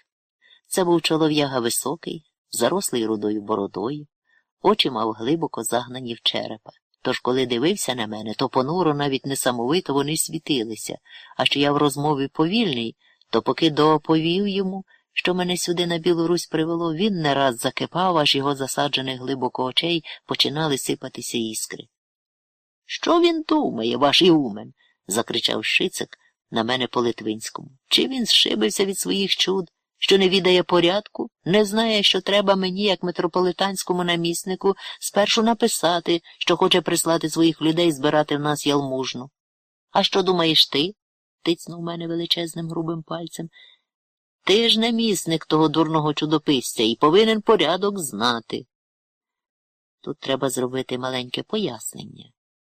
Це був чолов'яга високий, зарослий рудою бородою, очі мав глибоко загнані в черепа. Тож, коли дивився на мене, то понуро навіть несамовито вони світилися, а що я в розмові повільний, то поки дооповів йому, що мене сюди на Білу Русь привело, він не раз закипав, аж його засаджених глибоко очей починали сипатися іскри. Що він думає, ваш Іумен? закричав Шицик на мене по литвинському. Чи він зшибився від своїх чуд, що не відає порядку, не знає, що треба мені, як митрополитанському наміснику, спершу написати, що хоче прислати своїх людей збирати в нас ялмужну. А що думаєш ти? тицнув мене величезним грубим пальцем. Ти ж намісник того дурного чудописця і повинен порядок знати. Тут треба зробити маленьке пояснення.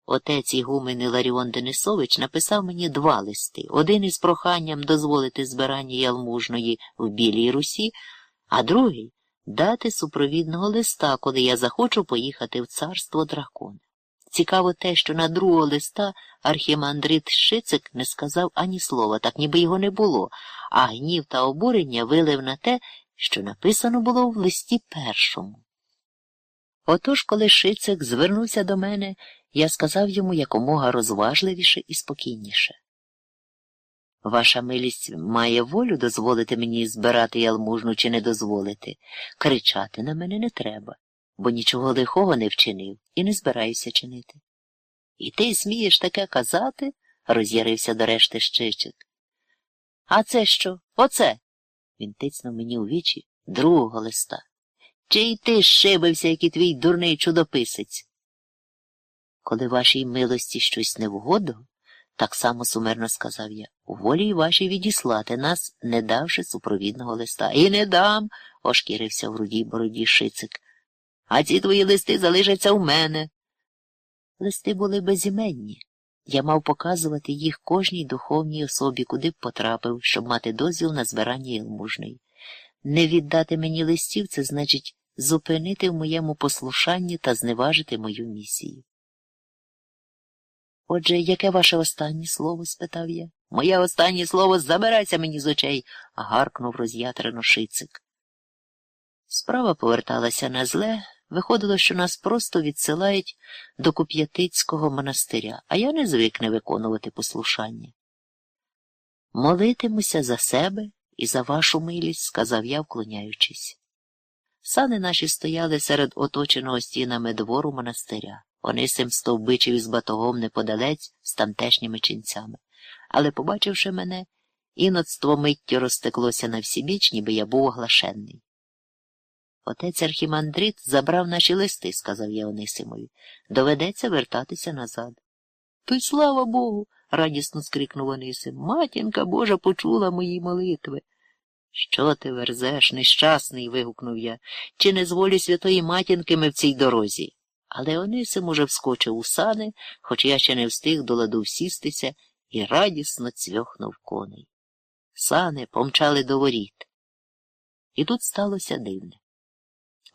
Отець Ігумен Іларіон Денисович написав мені два листи один із проханням дозволити збирання ялмужної в Білій Русі, а другий дати супровідного листа, коли я захочу поїхати в царство дракона. Цікаво те, що на другого листа архімандрит Шицик не сказав ані слова, так ніби його не було, а гнів та обурення вилив на те, що написано було в листі першому. Отож, коли Шицик звернувся до мене, я сказав йому якомога розважливіше і спокійніше. Ваша милість має волю дозволити мені збирати ялмужну чи не дозволити. Кричати на мене не треба, бо нічого лихого не вчинив і не збираюся чинити. І ти смієш таке казати? роз'ярився до решти щичик. А це що? Оце? Він тицнув мені у вічі другого листа. Чи й ти шибився, як і твій дурний чудописець? Коли вашій милості щось не вгодо, так само сумерно сказав я, у волі вашій відіслати нас, не давши супровідного листа. І не дам, ошкірився в рудій бороді шицик. А ці твої листи залишаться у мене. Листи були безіменні. Я мав показувати їх кожній духовній особі, куди б потрапив, щоб мати дозвіл на збирання ілмужний. Не віддати мені листів це значить зупинити в моєму послушанні та зневажити мою місію. Отже, яке ваше останнє слово? спитав я. Моє останнє слово забирайся мені з очей, гаркнув роз'ятрено шицик. Справа поверталася на зле, виходило, що нас просто відсилають до Куп'ятицького монастиря, а я не звик не виконувати послушання. Молитимуся за себе і за вашу милість, сказав я, вклоняючись. Сани наші стояли серед оточеного стінами двору монастиря. Онисим стовбичив із батогом неподалець з тамтешніми ченцями. Але, побачивши мене, іноцтво миттю розтеклося на всі біч, ніби я був оглашенний. Отець Архімандрит забрав наші листи, сказав я Онисимові. Доведеться вертатися назад. То й слава Богу. радісно скрикнув Онисим. Матінка Божа почула мої молитви. Що ти верзеш, нещасний? вигукнув я. Чи не з волі святої матінки ми в цій дорозі? Але Онисим уже вскочив у сани, хоч я ще не встиг до ладу всістися і радісно цвьохнув коней. Сани помчали до воріт. І тут сталося дивне.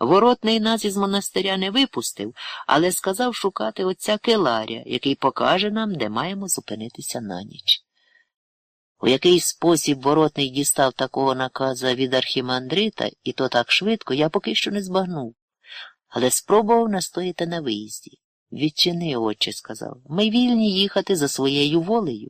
Воротний нас із монастиря не випустив, але сказав шукати отця Келаря, який покаже нам, де маємо зупинитися на ніч. У який спосіб воротний дістав такого наказа від архімандрита, і то так швидко, я поки що не збагнув, але спробував настояти на виїзді. Відчини, отче, сказав, ми вільні їхати за своєю волею.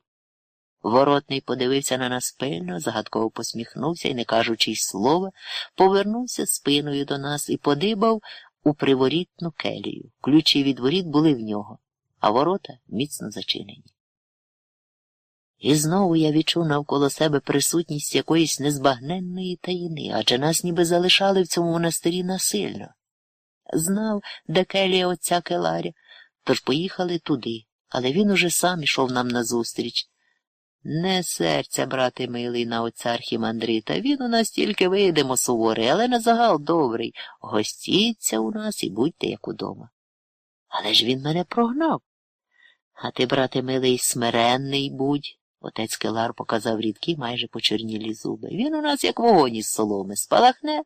Воротний подивився на нас пильно, загадково посміхнувся і, не кажучи й слова, повернувся спиною до нас і подибав у приворітну келію. Ключі від воріт були в нього, а ворота міцно зачинені. І знову я відчув навколо себе присутність якоїсь незбагненної таїни, адже нас ніби залишали в цьому монастирі насильно. Знав, де келія отця Келаря, тож поїхали туди, але він уже сам ішов нам назустріч. Не серця, брате милий, на отця Архімандрита, він у нас тільки вийдемо суворий, але на загал добрий. Гостіться у нас і будьте як удома. Але ж він мене прогнав. А ти, брате милий, смиренний будь. Отець Келар показав рідкі, майже почорнілі зуби. Він у нас, як вогонь із соломи, спалахне,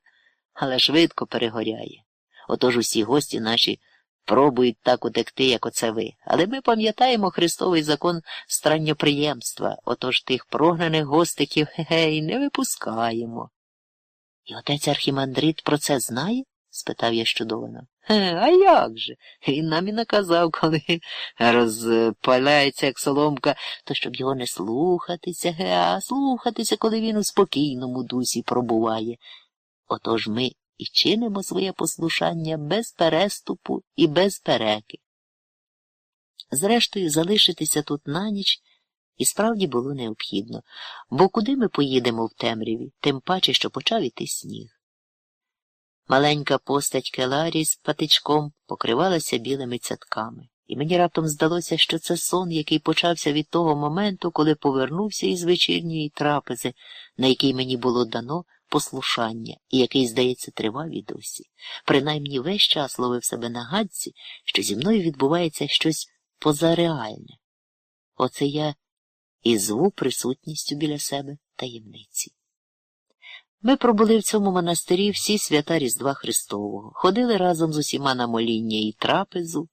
але швидко перегоряє. Отож усі гості наші пробують так утекти, як оце ви. Але ми пам'ятаємо Христовий закон странноприємства, отож тих прогнаних гостиків гей, не випускаємо. І отець Архімандрит про це знає? спитав я щудовано. А як же? Він нам і наказав, коли розпаляється, як соломка, то щоб його не слухатися, а слухатися, коли він у спокійному дусі пробуває. Отож ми і чинимо своє послушання без переступу і без переки. Зрештою, залишитися тут на ніч і справді було необхідно, бо куди ми поїдемо в темряві, тим паче, що почав іти сніг. Маленька постать Келарі з патичком покривалася білими цятками, і мені раптом здалося, що це сон, який почався від того моменту, коли повернувся із вечірньої трапези, на якій мені було дано послушання, і який, здається, тривав і досі. Принаймні весь час ловив себе на гадці, що зі мною відбувається щось позареальне. Оце я і зву присутністю біля себе таємниці. Ми пробули в цьому монастирі всі свята Різдва Христового, ходили разом з усіма на моління і трапезу.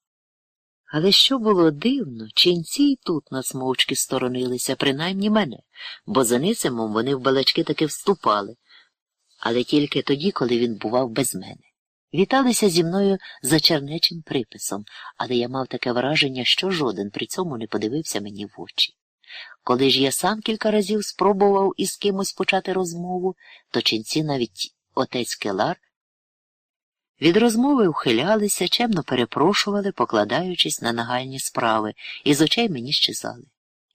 Але що було дивно, ченці й тут нас мовчки сторонилися, принаймні мене, бо за Нисимом вони в балачки таки вступали, але тільки тоді, коли він бував без мене. Віталися зі мною за чернечим приписом, але я мав таке враження, що жоден при цьому не подивився мені в очі. Коли ж я сам кілька разів спробував із кимось почати розмову, то ченці навіть отець Келар від розмови ухилялися, чемно перепрошували, покладаючись на нагальні справи, і з очей мені щезали.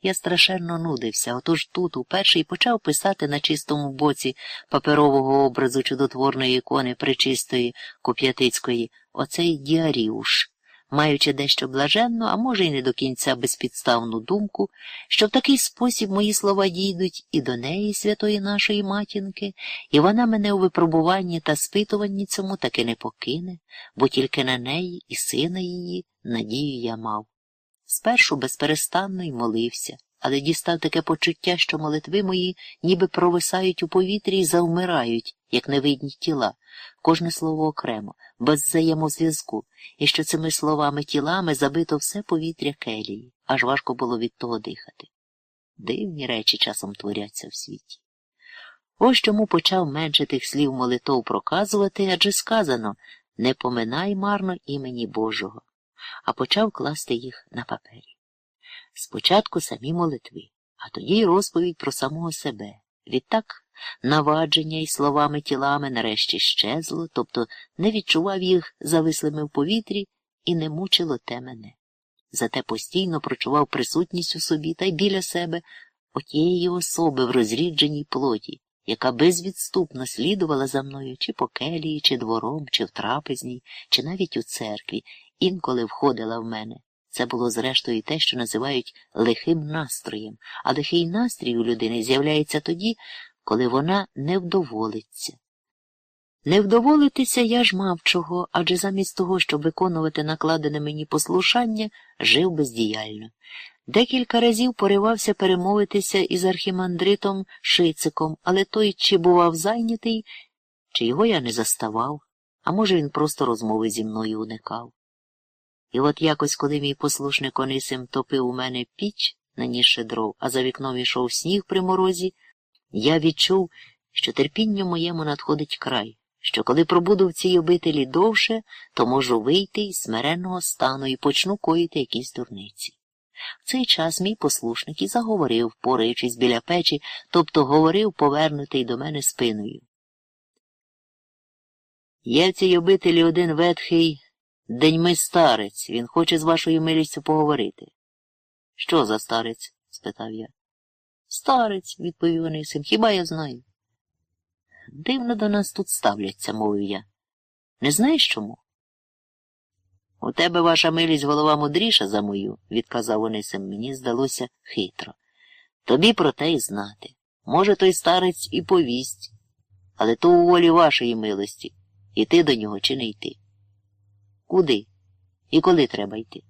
Я страшенно нудився, отож тут уперше й почав писати на чистому боці паперового образу чудотворної ікони причистої Куп'ятицької оцей діаріуш маючи дещо блаженну, а може, й не до кінця безпідставну думку, що в такий спосіб мої слова дійдуть і до неї, святої нашої матінки, і вона мене у випробуванні та спитуванні цьому таки не покине, бо тільки на неї і сина її надію я мав. Спершу безперестанно й молився, але дістав таке почуття, що молитви мої ніби провисають у повітрі і завмирають, як невидні тіла, кожне слово окремо, без взаємозв'язку, і що цими словами тілами забито все повітря келії, аж важко було від того дихати. Дивні речі часом творяться в світі. Ось чому почав менше тих слів молитов проказувати, адже сказано не поминай марно імені Божого, а почав класти їх на папері. Спочатку самі молитви, а тоді й розповідь про самого себе. Відтак навадження й словами тілами нарешті щезло, тобто не відчував їх завислими в повітрі і не мучило те мене. Зате постійно прочував присутність у собі та й біля себе отієї особи в розрідженій плоті, яка безвідступно слідувала за мною чи по келії, чи двором, чи в трапезній, чи навіть у церкві, інколи входила в мене. Це було зрештою те, що називають лихим настроєм, а лихий настрій у людини з'являється тоді, коли вона не вдоволиться. Не вдоволитися я ж мав чого, адже замість того, щоб виконувати накладене мені послушання, жив бездіяльно. Декілька разів поривався перемовитися із архімандритом Шициком, але той чи бував зайнятий, чи його я не заставав, а може, він просто розмови зі мною уникав. І от якось, коли мій послушник Онисим топив у мене піч, нанісши дров, а за вікном йшов сніг при морозі, я відчув, що терпінню моєму надходить край, що коли пробуду в цій обителі довше, то можу вийти із смиренного стану і почну коїти якісь дурниці. В цей час мій послушник і заговорив, пораючись біля печі, тобто говорив, повернутий до мене спиною. Є в цій обителі один ветхий деньми старець, він хоче з вашою милістю поговорити. Що за старець? спитав я. Старець, відповів Онисим, хіба я знаю? Дивно до нас тут ставляться, мовив я. Не знаєш чому? У тебе ваша милість голова мудріша за мою, відказав Онисим. Мені здалося хитро. Тобі про те й знати. Може, той старець і повість, але то у волі вашої милості, іти до нього чи не йти. Куди? І коли треба йти?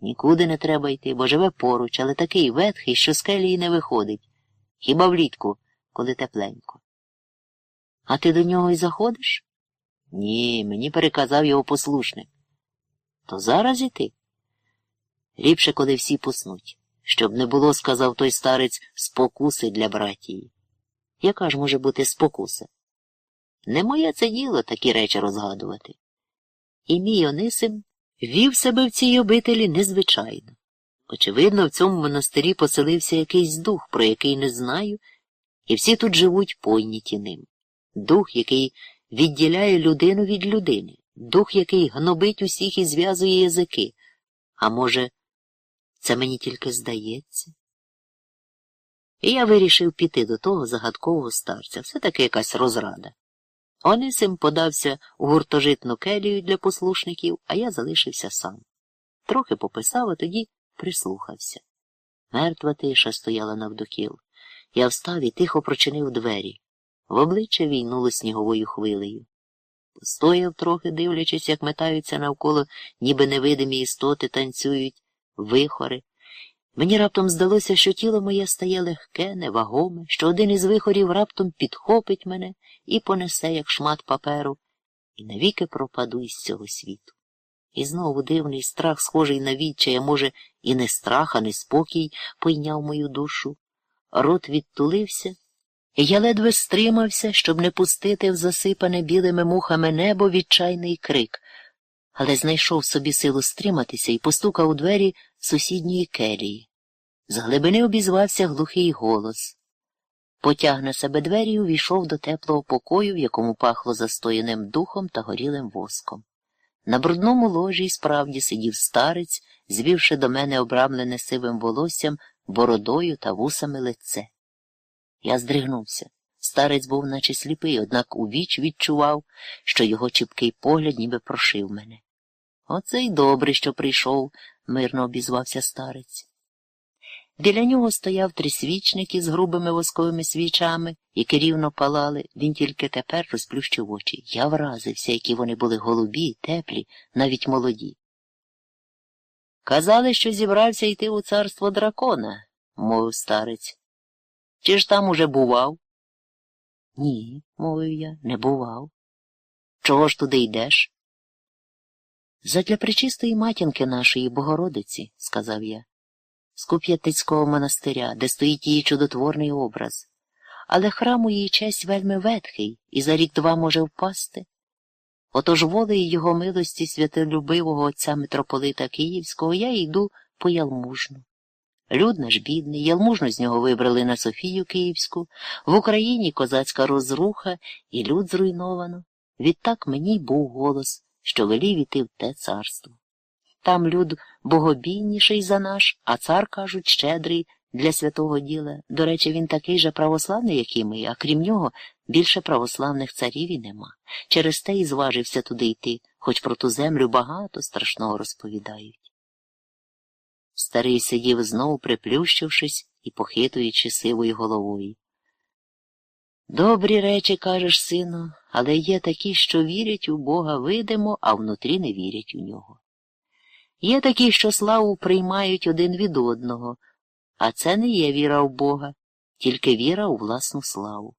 Нікуди не треба йти, бо живе поруч, але такий ветхий, що з келії не виходить. Хіба влітку, коли тепленько. А ти до нього й заходиш? Ні, мені переказав його послушник. То зараз іти. Ліпше, коли всі поснуть, щоб не було, сказав той старець, спокуси для братії. Яка ж може бути спокуса? Не моє це діло такі речі розгадувати. І мій Онисим вів себе в цій обителі незвичайно. Очевидно, в цьому монастирі поселився якийсь дух, про який не знаю, і всі тут живуть пойняті ним. Дух, який відділяє людину від людини, дух, який гнобить усіх і зв'язує язики. А може, це мені тільки здається? І я вирішив піти до того загадкового старця, все таки якась розрада. Онисим подався у гуртожитну келію для послушників, а я залишився сам. Трохи пописав, а тоді прислухався. Мертва тиша стояла навдокіл. Я встав і тихо прочинив двері. В обличчя війнуло сніговою хвилею. Стояв трохи, дивлячись, як метаються навколо, ніби невидимі істоти танцюють, вихори. Мені раптом здалося, що тіло моє стає легке, невагоме, що один із вихорів раптом підхопить мене і понесе, як шмат паперу, і навіки пропаду із цього світу. І знову дивний страх, схожий на відчай, а може, і не страх, а не спокій, пойняв мою душу. Рот відтулився, і я ледве стримався, щоб не пустити в засипане білими мухами небо відчайний крик, але знайшов собі силу стриматися і постукав у двері сусідньої келії. З глибини обізвався глухий голос. Потяг на себе двері і увійшов до теплого покою, в якому пахло застояним духом та горілим воском. На брудному ложі й справді сидів старець, звівши до мене обрамлене сивим волоссям, бородою та вусами лице. Я здригнувся. Старець був наче сліпий, однак у віч відчував, що його чіпкий погляд ніби прошив мене. Оце й добре, що прийшов, мирно обізвався старець. Біля нього стояв трисвічник із грубими восковими свічами, які рівно палали, він тільки тепер розплющив очі. Я вразився, які вони були голубі, теплі, навіть молоді. Казали, що зібрався йти у царство дракона, мовив старець. Чи ж там уже бував? Ні, мовив я, не бував. Чого ж туди йдеш? Задля причистої матінки нашої Богородиці, сказав я, з Куп'ятицького монастиря, де стоїть її чудотворний образ. Але храм у її честь вельми ветхий і за рік два може впасти. Отож волею його милості святолюбивого отця митрополита Київського я йду по ялмужну. Люд наш бідний, ялмужно з нього вибрали на Софію Київську, в Україні козацька розруха і люд зруйновано. Відтак мені був голос, що велів іти в те царство. Там люд богобійніший за наш, а цар, кажуть, щедрий для святого діла. До речі, він такий же православний, як і ми, а крім нього, більше православних царів і нема. Через те і зважився туди йти, хоч про ту землю багато страшного розповідають. Старий сидів знову, приплющившись і похитуючи сивою головою. Добрі речі, кажеш, сину, але є такі, що вірять у Бога видимо, а внутрі не вірять у нього. Є такі, що славу приймають один від одного, а це не є віра в Бога, тільки віра у власну славу.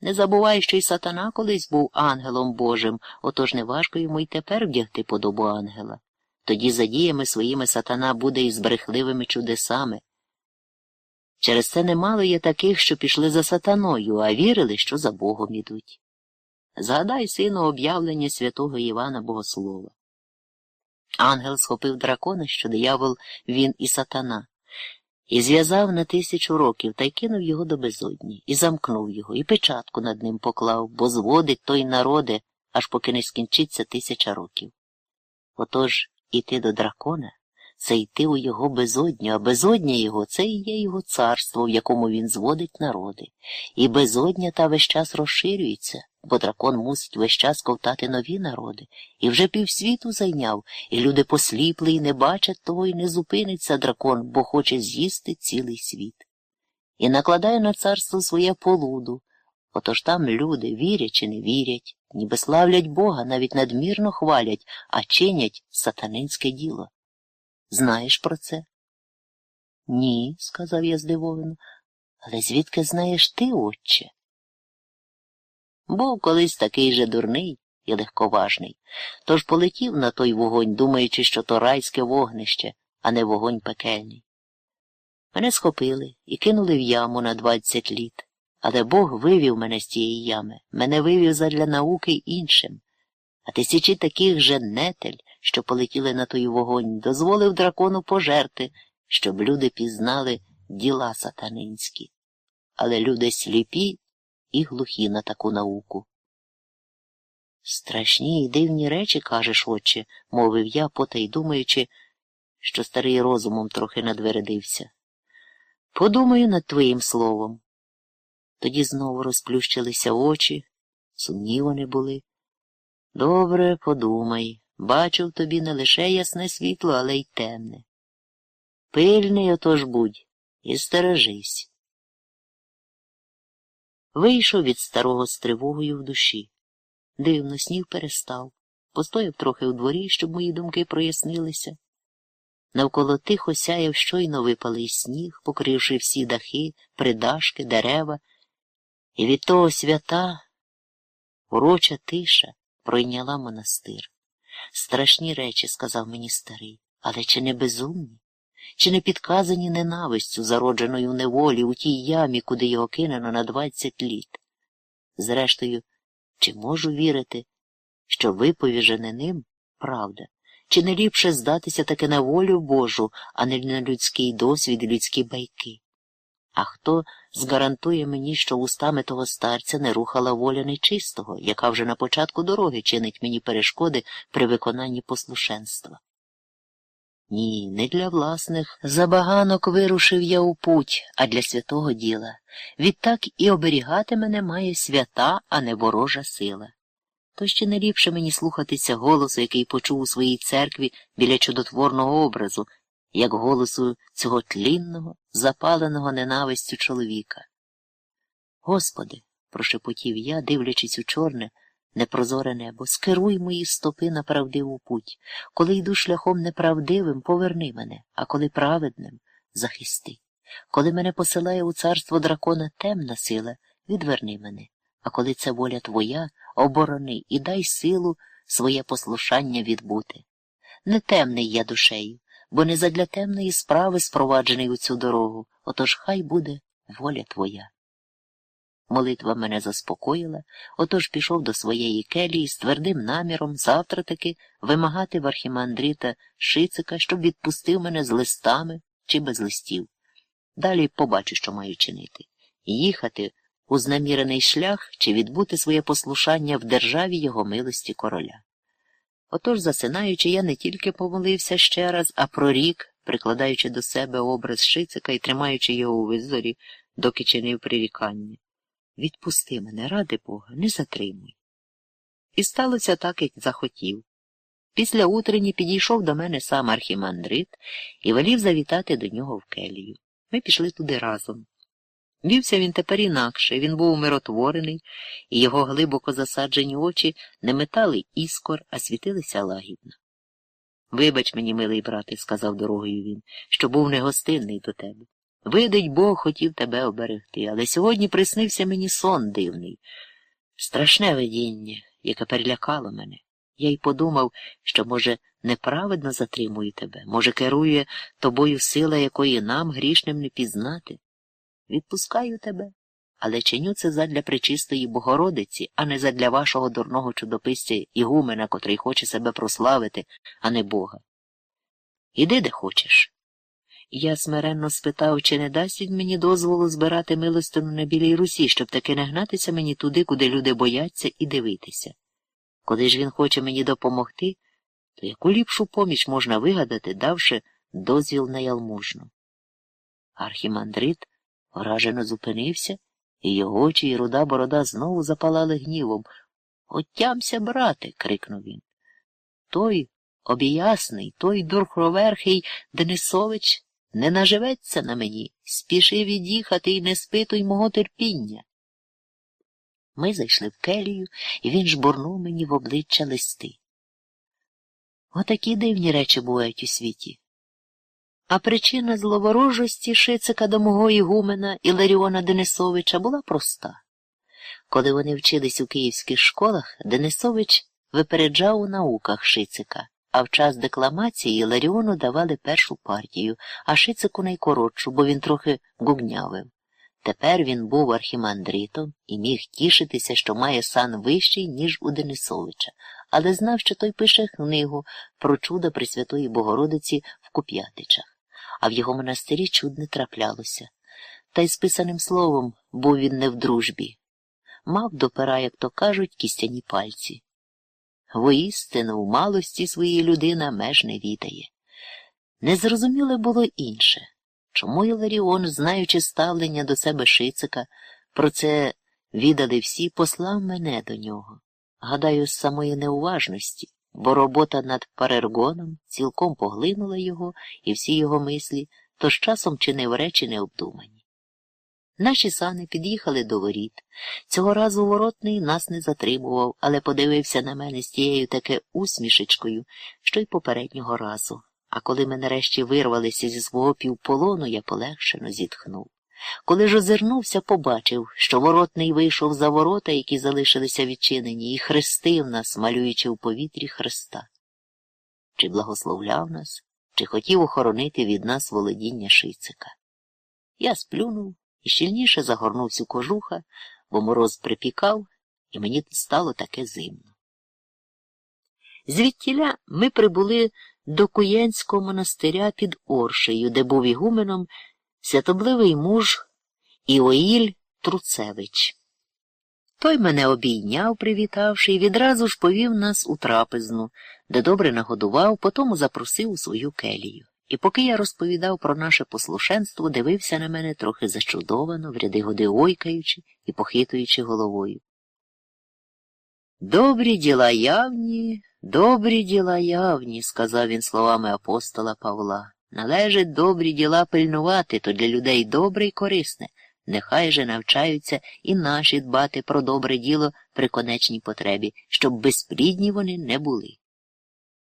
Не забувай, що й сатана колись був ангелом Божим, отож неважко йому й тепер вдягти подобу ангела. Тоді за діями своїми сатана буде із брехливими чудесами. Через це немало є таких, що пішли за сатаною, а вірили, що за Богом ідуть. Згадай, сину, об'явлення святого Івана Богослова. Ангел схопив дракона, що диявол він і сатана, і зв'язав на тисячу років та й кинув його до безодні, і замкнув його, і печатку над ним поклав, бо зводить той народи, аж поки не скінчиться тисяча років. Отож іти до дракона це йти у його безодню, а безодня його це і є його царство, в якому він зводить народи, і безодня та весь час розширюється, бо дракон мусить весь час ковтати нові народи, і вже півсвіту зайняв, і люди посліпли і не бачать того, і не зупиниться дракон, бо хоче з'їсти цілий світ. І накладає на царство своє полуду. Отож там люди, вірять чи не вірять, ніби славлять Бога, навіть надмірно хвалять, а чинять сатанинське діло. Знаєш про це? Ні, сказав я здивовано, але звідки знаєш ти, отче? Був колись такий же дурний і легковажний, тож полетів на той вогонь, думаючи, що то райське вогнище, а не вогонь пекельний. Мене схопили і кинули в яму на двадцять літ, але Бог вивів мене з тієї ями, мене вивів задля науки іншим, а тисячі таких же нетель що полетіли на той вогонь, дозволив дракону пожерти, щоб люди пізнали діла сатанинські. Але люди сліпі і глухі на таку науку. Страшні і дивні речі, кажеш, отче, мовив я, потай думаючи, що старий розумом трохи надвередився. Подумаю над твоїм словом. Тоді знову розплющилися очі, сумні вони були. Добре, подумай. Бачу тобі не лише ясне світло, але й темне. Пильний отож будь і стережись. Вийшов від старого з тривогою в душі. Дивно, сніг перестав, постояв трохи у дворі, щоб мої думки прояснилися. Навколо тихо сяяв щойно випалий сніг, покривши всі дахи, придашки, дерева, і від того свята уроча тиша пройняла монастир. Страшні речі, сказав мені старий, але чи не безумні? Чи не підказані ненавистю, зародженою в неволі у тій ямі, куди його кинено на двадцять літ? Зрештою, чи можу вірити, що виповіжене ним правда, чи не ліпше здатися таки на волю Божу, а не на людський досвід і людські байки? А хто згарантує мені, що устами того старця не рухала воля нечистого, яка вже на початку дороги чинить мені перешкоди при виконанні послушенства? Ні, не для власних забаганок вирушив я у путь, а для святого діла. Відтак і оберігати мене має свята, а не ворожа сила. То ще не ліпше мені слухатися голосу, який почув у своїй церкві біля чудотворного образу, як голосу цього тлінного, запаленого ненавистю чоловіка. Господи, прошепотів я, дивлячись у чорне, непрозоре небо, скеруй мої стопи на правдиву путь. Коли йду шляхом неправдивим, поверни мене, а коли праведним захисти. Коли мене посилає у царство дракона темна сила, відверни мене, а коли це воля твоя, оборони і дай силу своє послушання відбути. Не темний я душею, бо не задля темної справи спроваджений у цю дорогу, отож хай буде воля твоя. Молитва мене заспокоїла, отож пішов до своєї келії з твердим наміром завтра таки вимагати в архімандрита Шицика, щоб відпустив мене з листами чи без листів. Далі побачу, що маю чинити їхати у знамірений шлях чи відбути своє послушання в державі його милості короля. Отож, засинаючи, я не тільки помолився ще раз, а прорік прикладаючи до себе образ шицика і тримаючи його у визорі, доки чинив прирікання. Відпусти мене, ради Бога, не затримуй. І сталося так, як захотів. Після утрені підійшов до мене сам архімандрит і велів завітати до нього в келію. Ми пішли туди разом. Вівся він тепер інакше, він був умиротворений, і його глибоко засаджені очі не метали іскор, а світилися лагідно. Вибач мені, милий брате, сказав дорогою він, що був негостинний до тебе. Видить, Бог хотів тебе оберегти, але сьогодні приснився мені сон дивний, страшне видіння, яке перелякало мене. Я й подумав, що, може, неправедно затримую тебе, може, керує тобою сила, якої нам грішним не пізнати. Відпускаю тебе, але чиню це задля пречистої Богородиці, а не задля вашого дурного чудописця Ігумена, котрий хоче себе прославити, а не Бога. Іди де хочеш. Я смиренно спитав, чи не дасть він мені дозволу збирати милостину на білій Русі, щоб таки не гнатися мені туди, куди люди бояться, і дивитися. Коли ж він хоче мені допомогти, то яку ліпшу поміч можна вигадати, давши дозвіл на ялмужну. Архімандрит вражено зупинився, і його очі і руда борода знову запалали гнівом. Отямся, брате. крикнув він. Той обіясний, той дурхроверхий Денисович не наживеться на мені, спіши від'їхати і не спитуй мого терпіння. Ми зайшли в келію, і він жбурнув мені в обличчя листи. Отакі дивні речі бувають у світі. А причина зловорожості Шицика до мого Ігумена Іларіона Денисовича була проста. Коли вони вчились у київських школах, Денисович випереджав у науках Шицика, а в час декламації Іларіону давали першу партію, а Шицику найкоротшу, бо він трохи гугнявив. Тепер він був архімандритом і міг тішитися, що має сан вищий, ніж у Денисовича, але знав, що той пише книгу про чудо Пресвятої Богородиці в Куп'ятичах а в його монастирі чуд не траплялося. Та й списаним словом був він не в дружбі. Мав до пера, як то кажуть, кістяні пальці. Воістину, в малості своєї людина меж не відає. Незрозуміле було інше. Чому Іларіон, знаючи ставлення до себе Шицика, про це відали всі, послав мене до нього. Гадаю, з самої неуважності, бо робота над парергоном цілком поглинула його і всі його мислі, то з часом чинив речі необдумані. Наші сани під'їхали до воріт. Цього разу воротний нас не затримував, але подивився на мене з тією таке усмішечкою, що й попереднього разу. А коли ми нарешті вирвалися зі свого півполону, я полегшено зітхнув. Коли ж озирнувся, побачив, що воротний вийшов за ворота, які залишилися відчинені, і хрестив нас, малюючи у повітрі хреста. Чи благословляв нас, чи хотів охоронити від нас володіння Шицика. Я сплюнув і щільніше загорнувся у кожуха, бо мороз припікав, і мені стало таке зимно. Звідтіля ми прибули до Куянського монастиря під Оршею, де був ігуменом святобливий муж Іоїль Труцевич. Той мене обійняв, привітавши, і відразу ж повів нас у трапезну, де добре нагодував, потому запросив у свою келію. І поки я розповідав про наше послушенство, дивився на мене трохи зачудовано, в ряди годи ойкаючи і похитуючи головою. Добрі діла явні, добрі діла явні, сказав він словами апостола Павла. Належить добрі діла пильнувати, то для людей добре й корисне. Нехай же навчаються і наші дбати про добре діло при конечній потребі, щоб безплідні вони не були.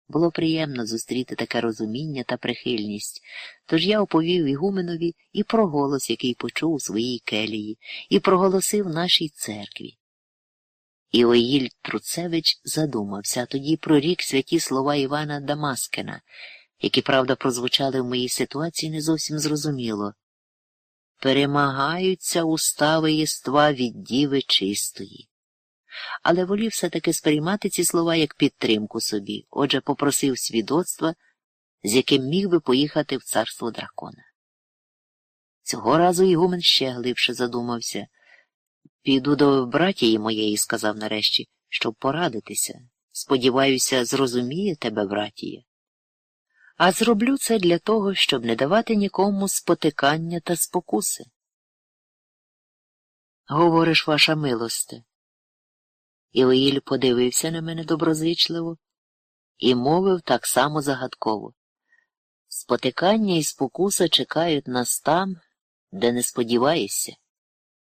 Було приємно зустріти таке розуміння та прихильність, тож я оповів Ігуменові і про голос, який почув у своїй келії, і проголосив нашій церкві. Іоїль Труцевич задумався, тоді прорік святі слова Івана Дамаскина які, правда, прозвучали в моїй ситуації не зовсім зрозуміло. Перемагаються устави єства від діви чистої. Але волів все-таки сприймати ці слова як підтримку собі, отже, попросив свідоцтва, з яким міг би поїхати в царство дракона. Цього разу Ігумен ще глибше задумався. Піду до братії моєї, сказав нарешті, щоб порадитися. Сподіваюся, зрозуміє тебе, братія. а зроблю це для того, щоб не давати нікому спотикання та спокуси. Говориш, ваша милосте. Ілоїль подивився на мене доброзичливо і мовив так само загадково. Спотикання і спокуса чекають нас там, де не сподіваєшся.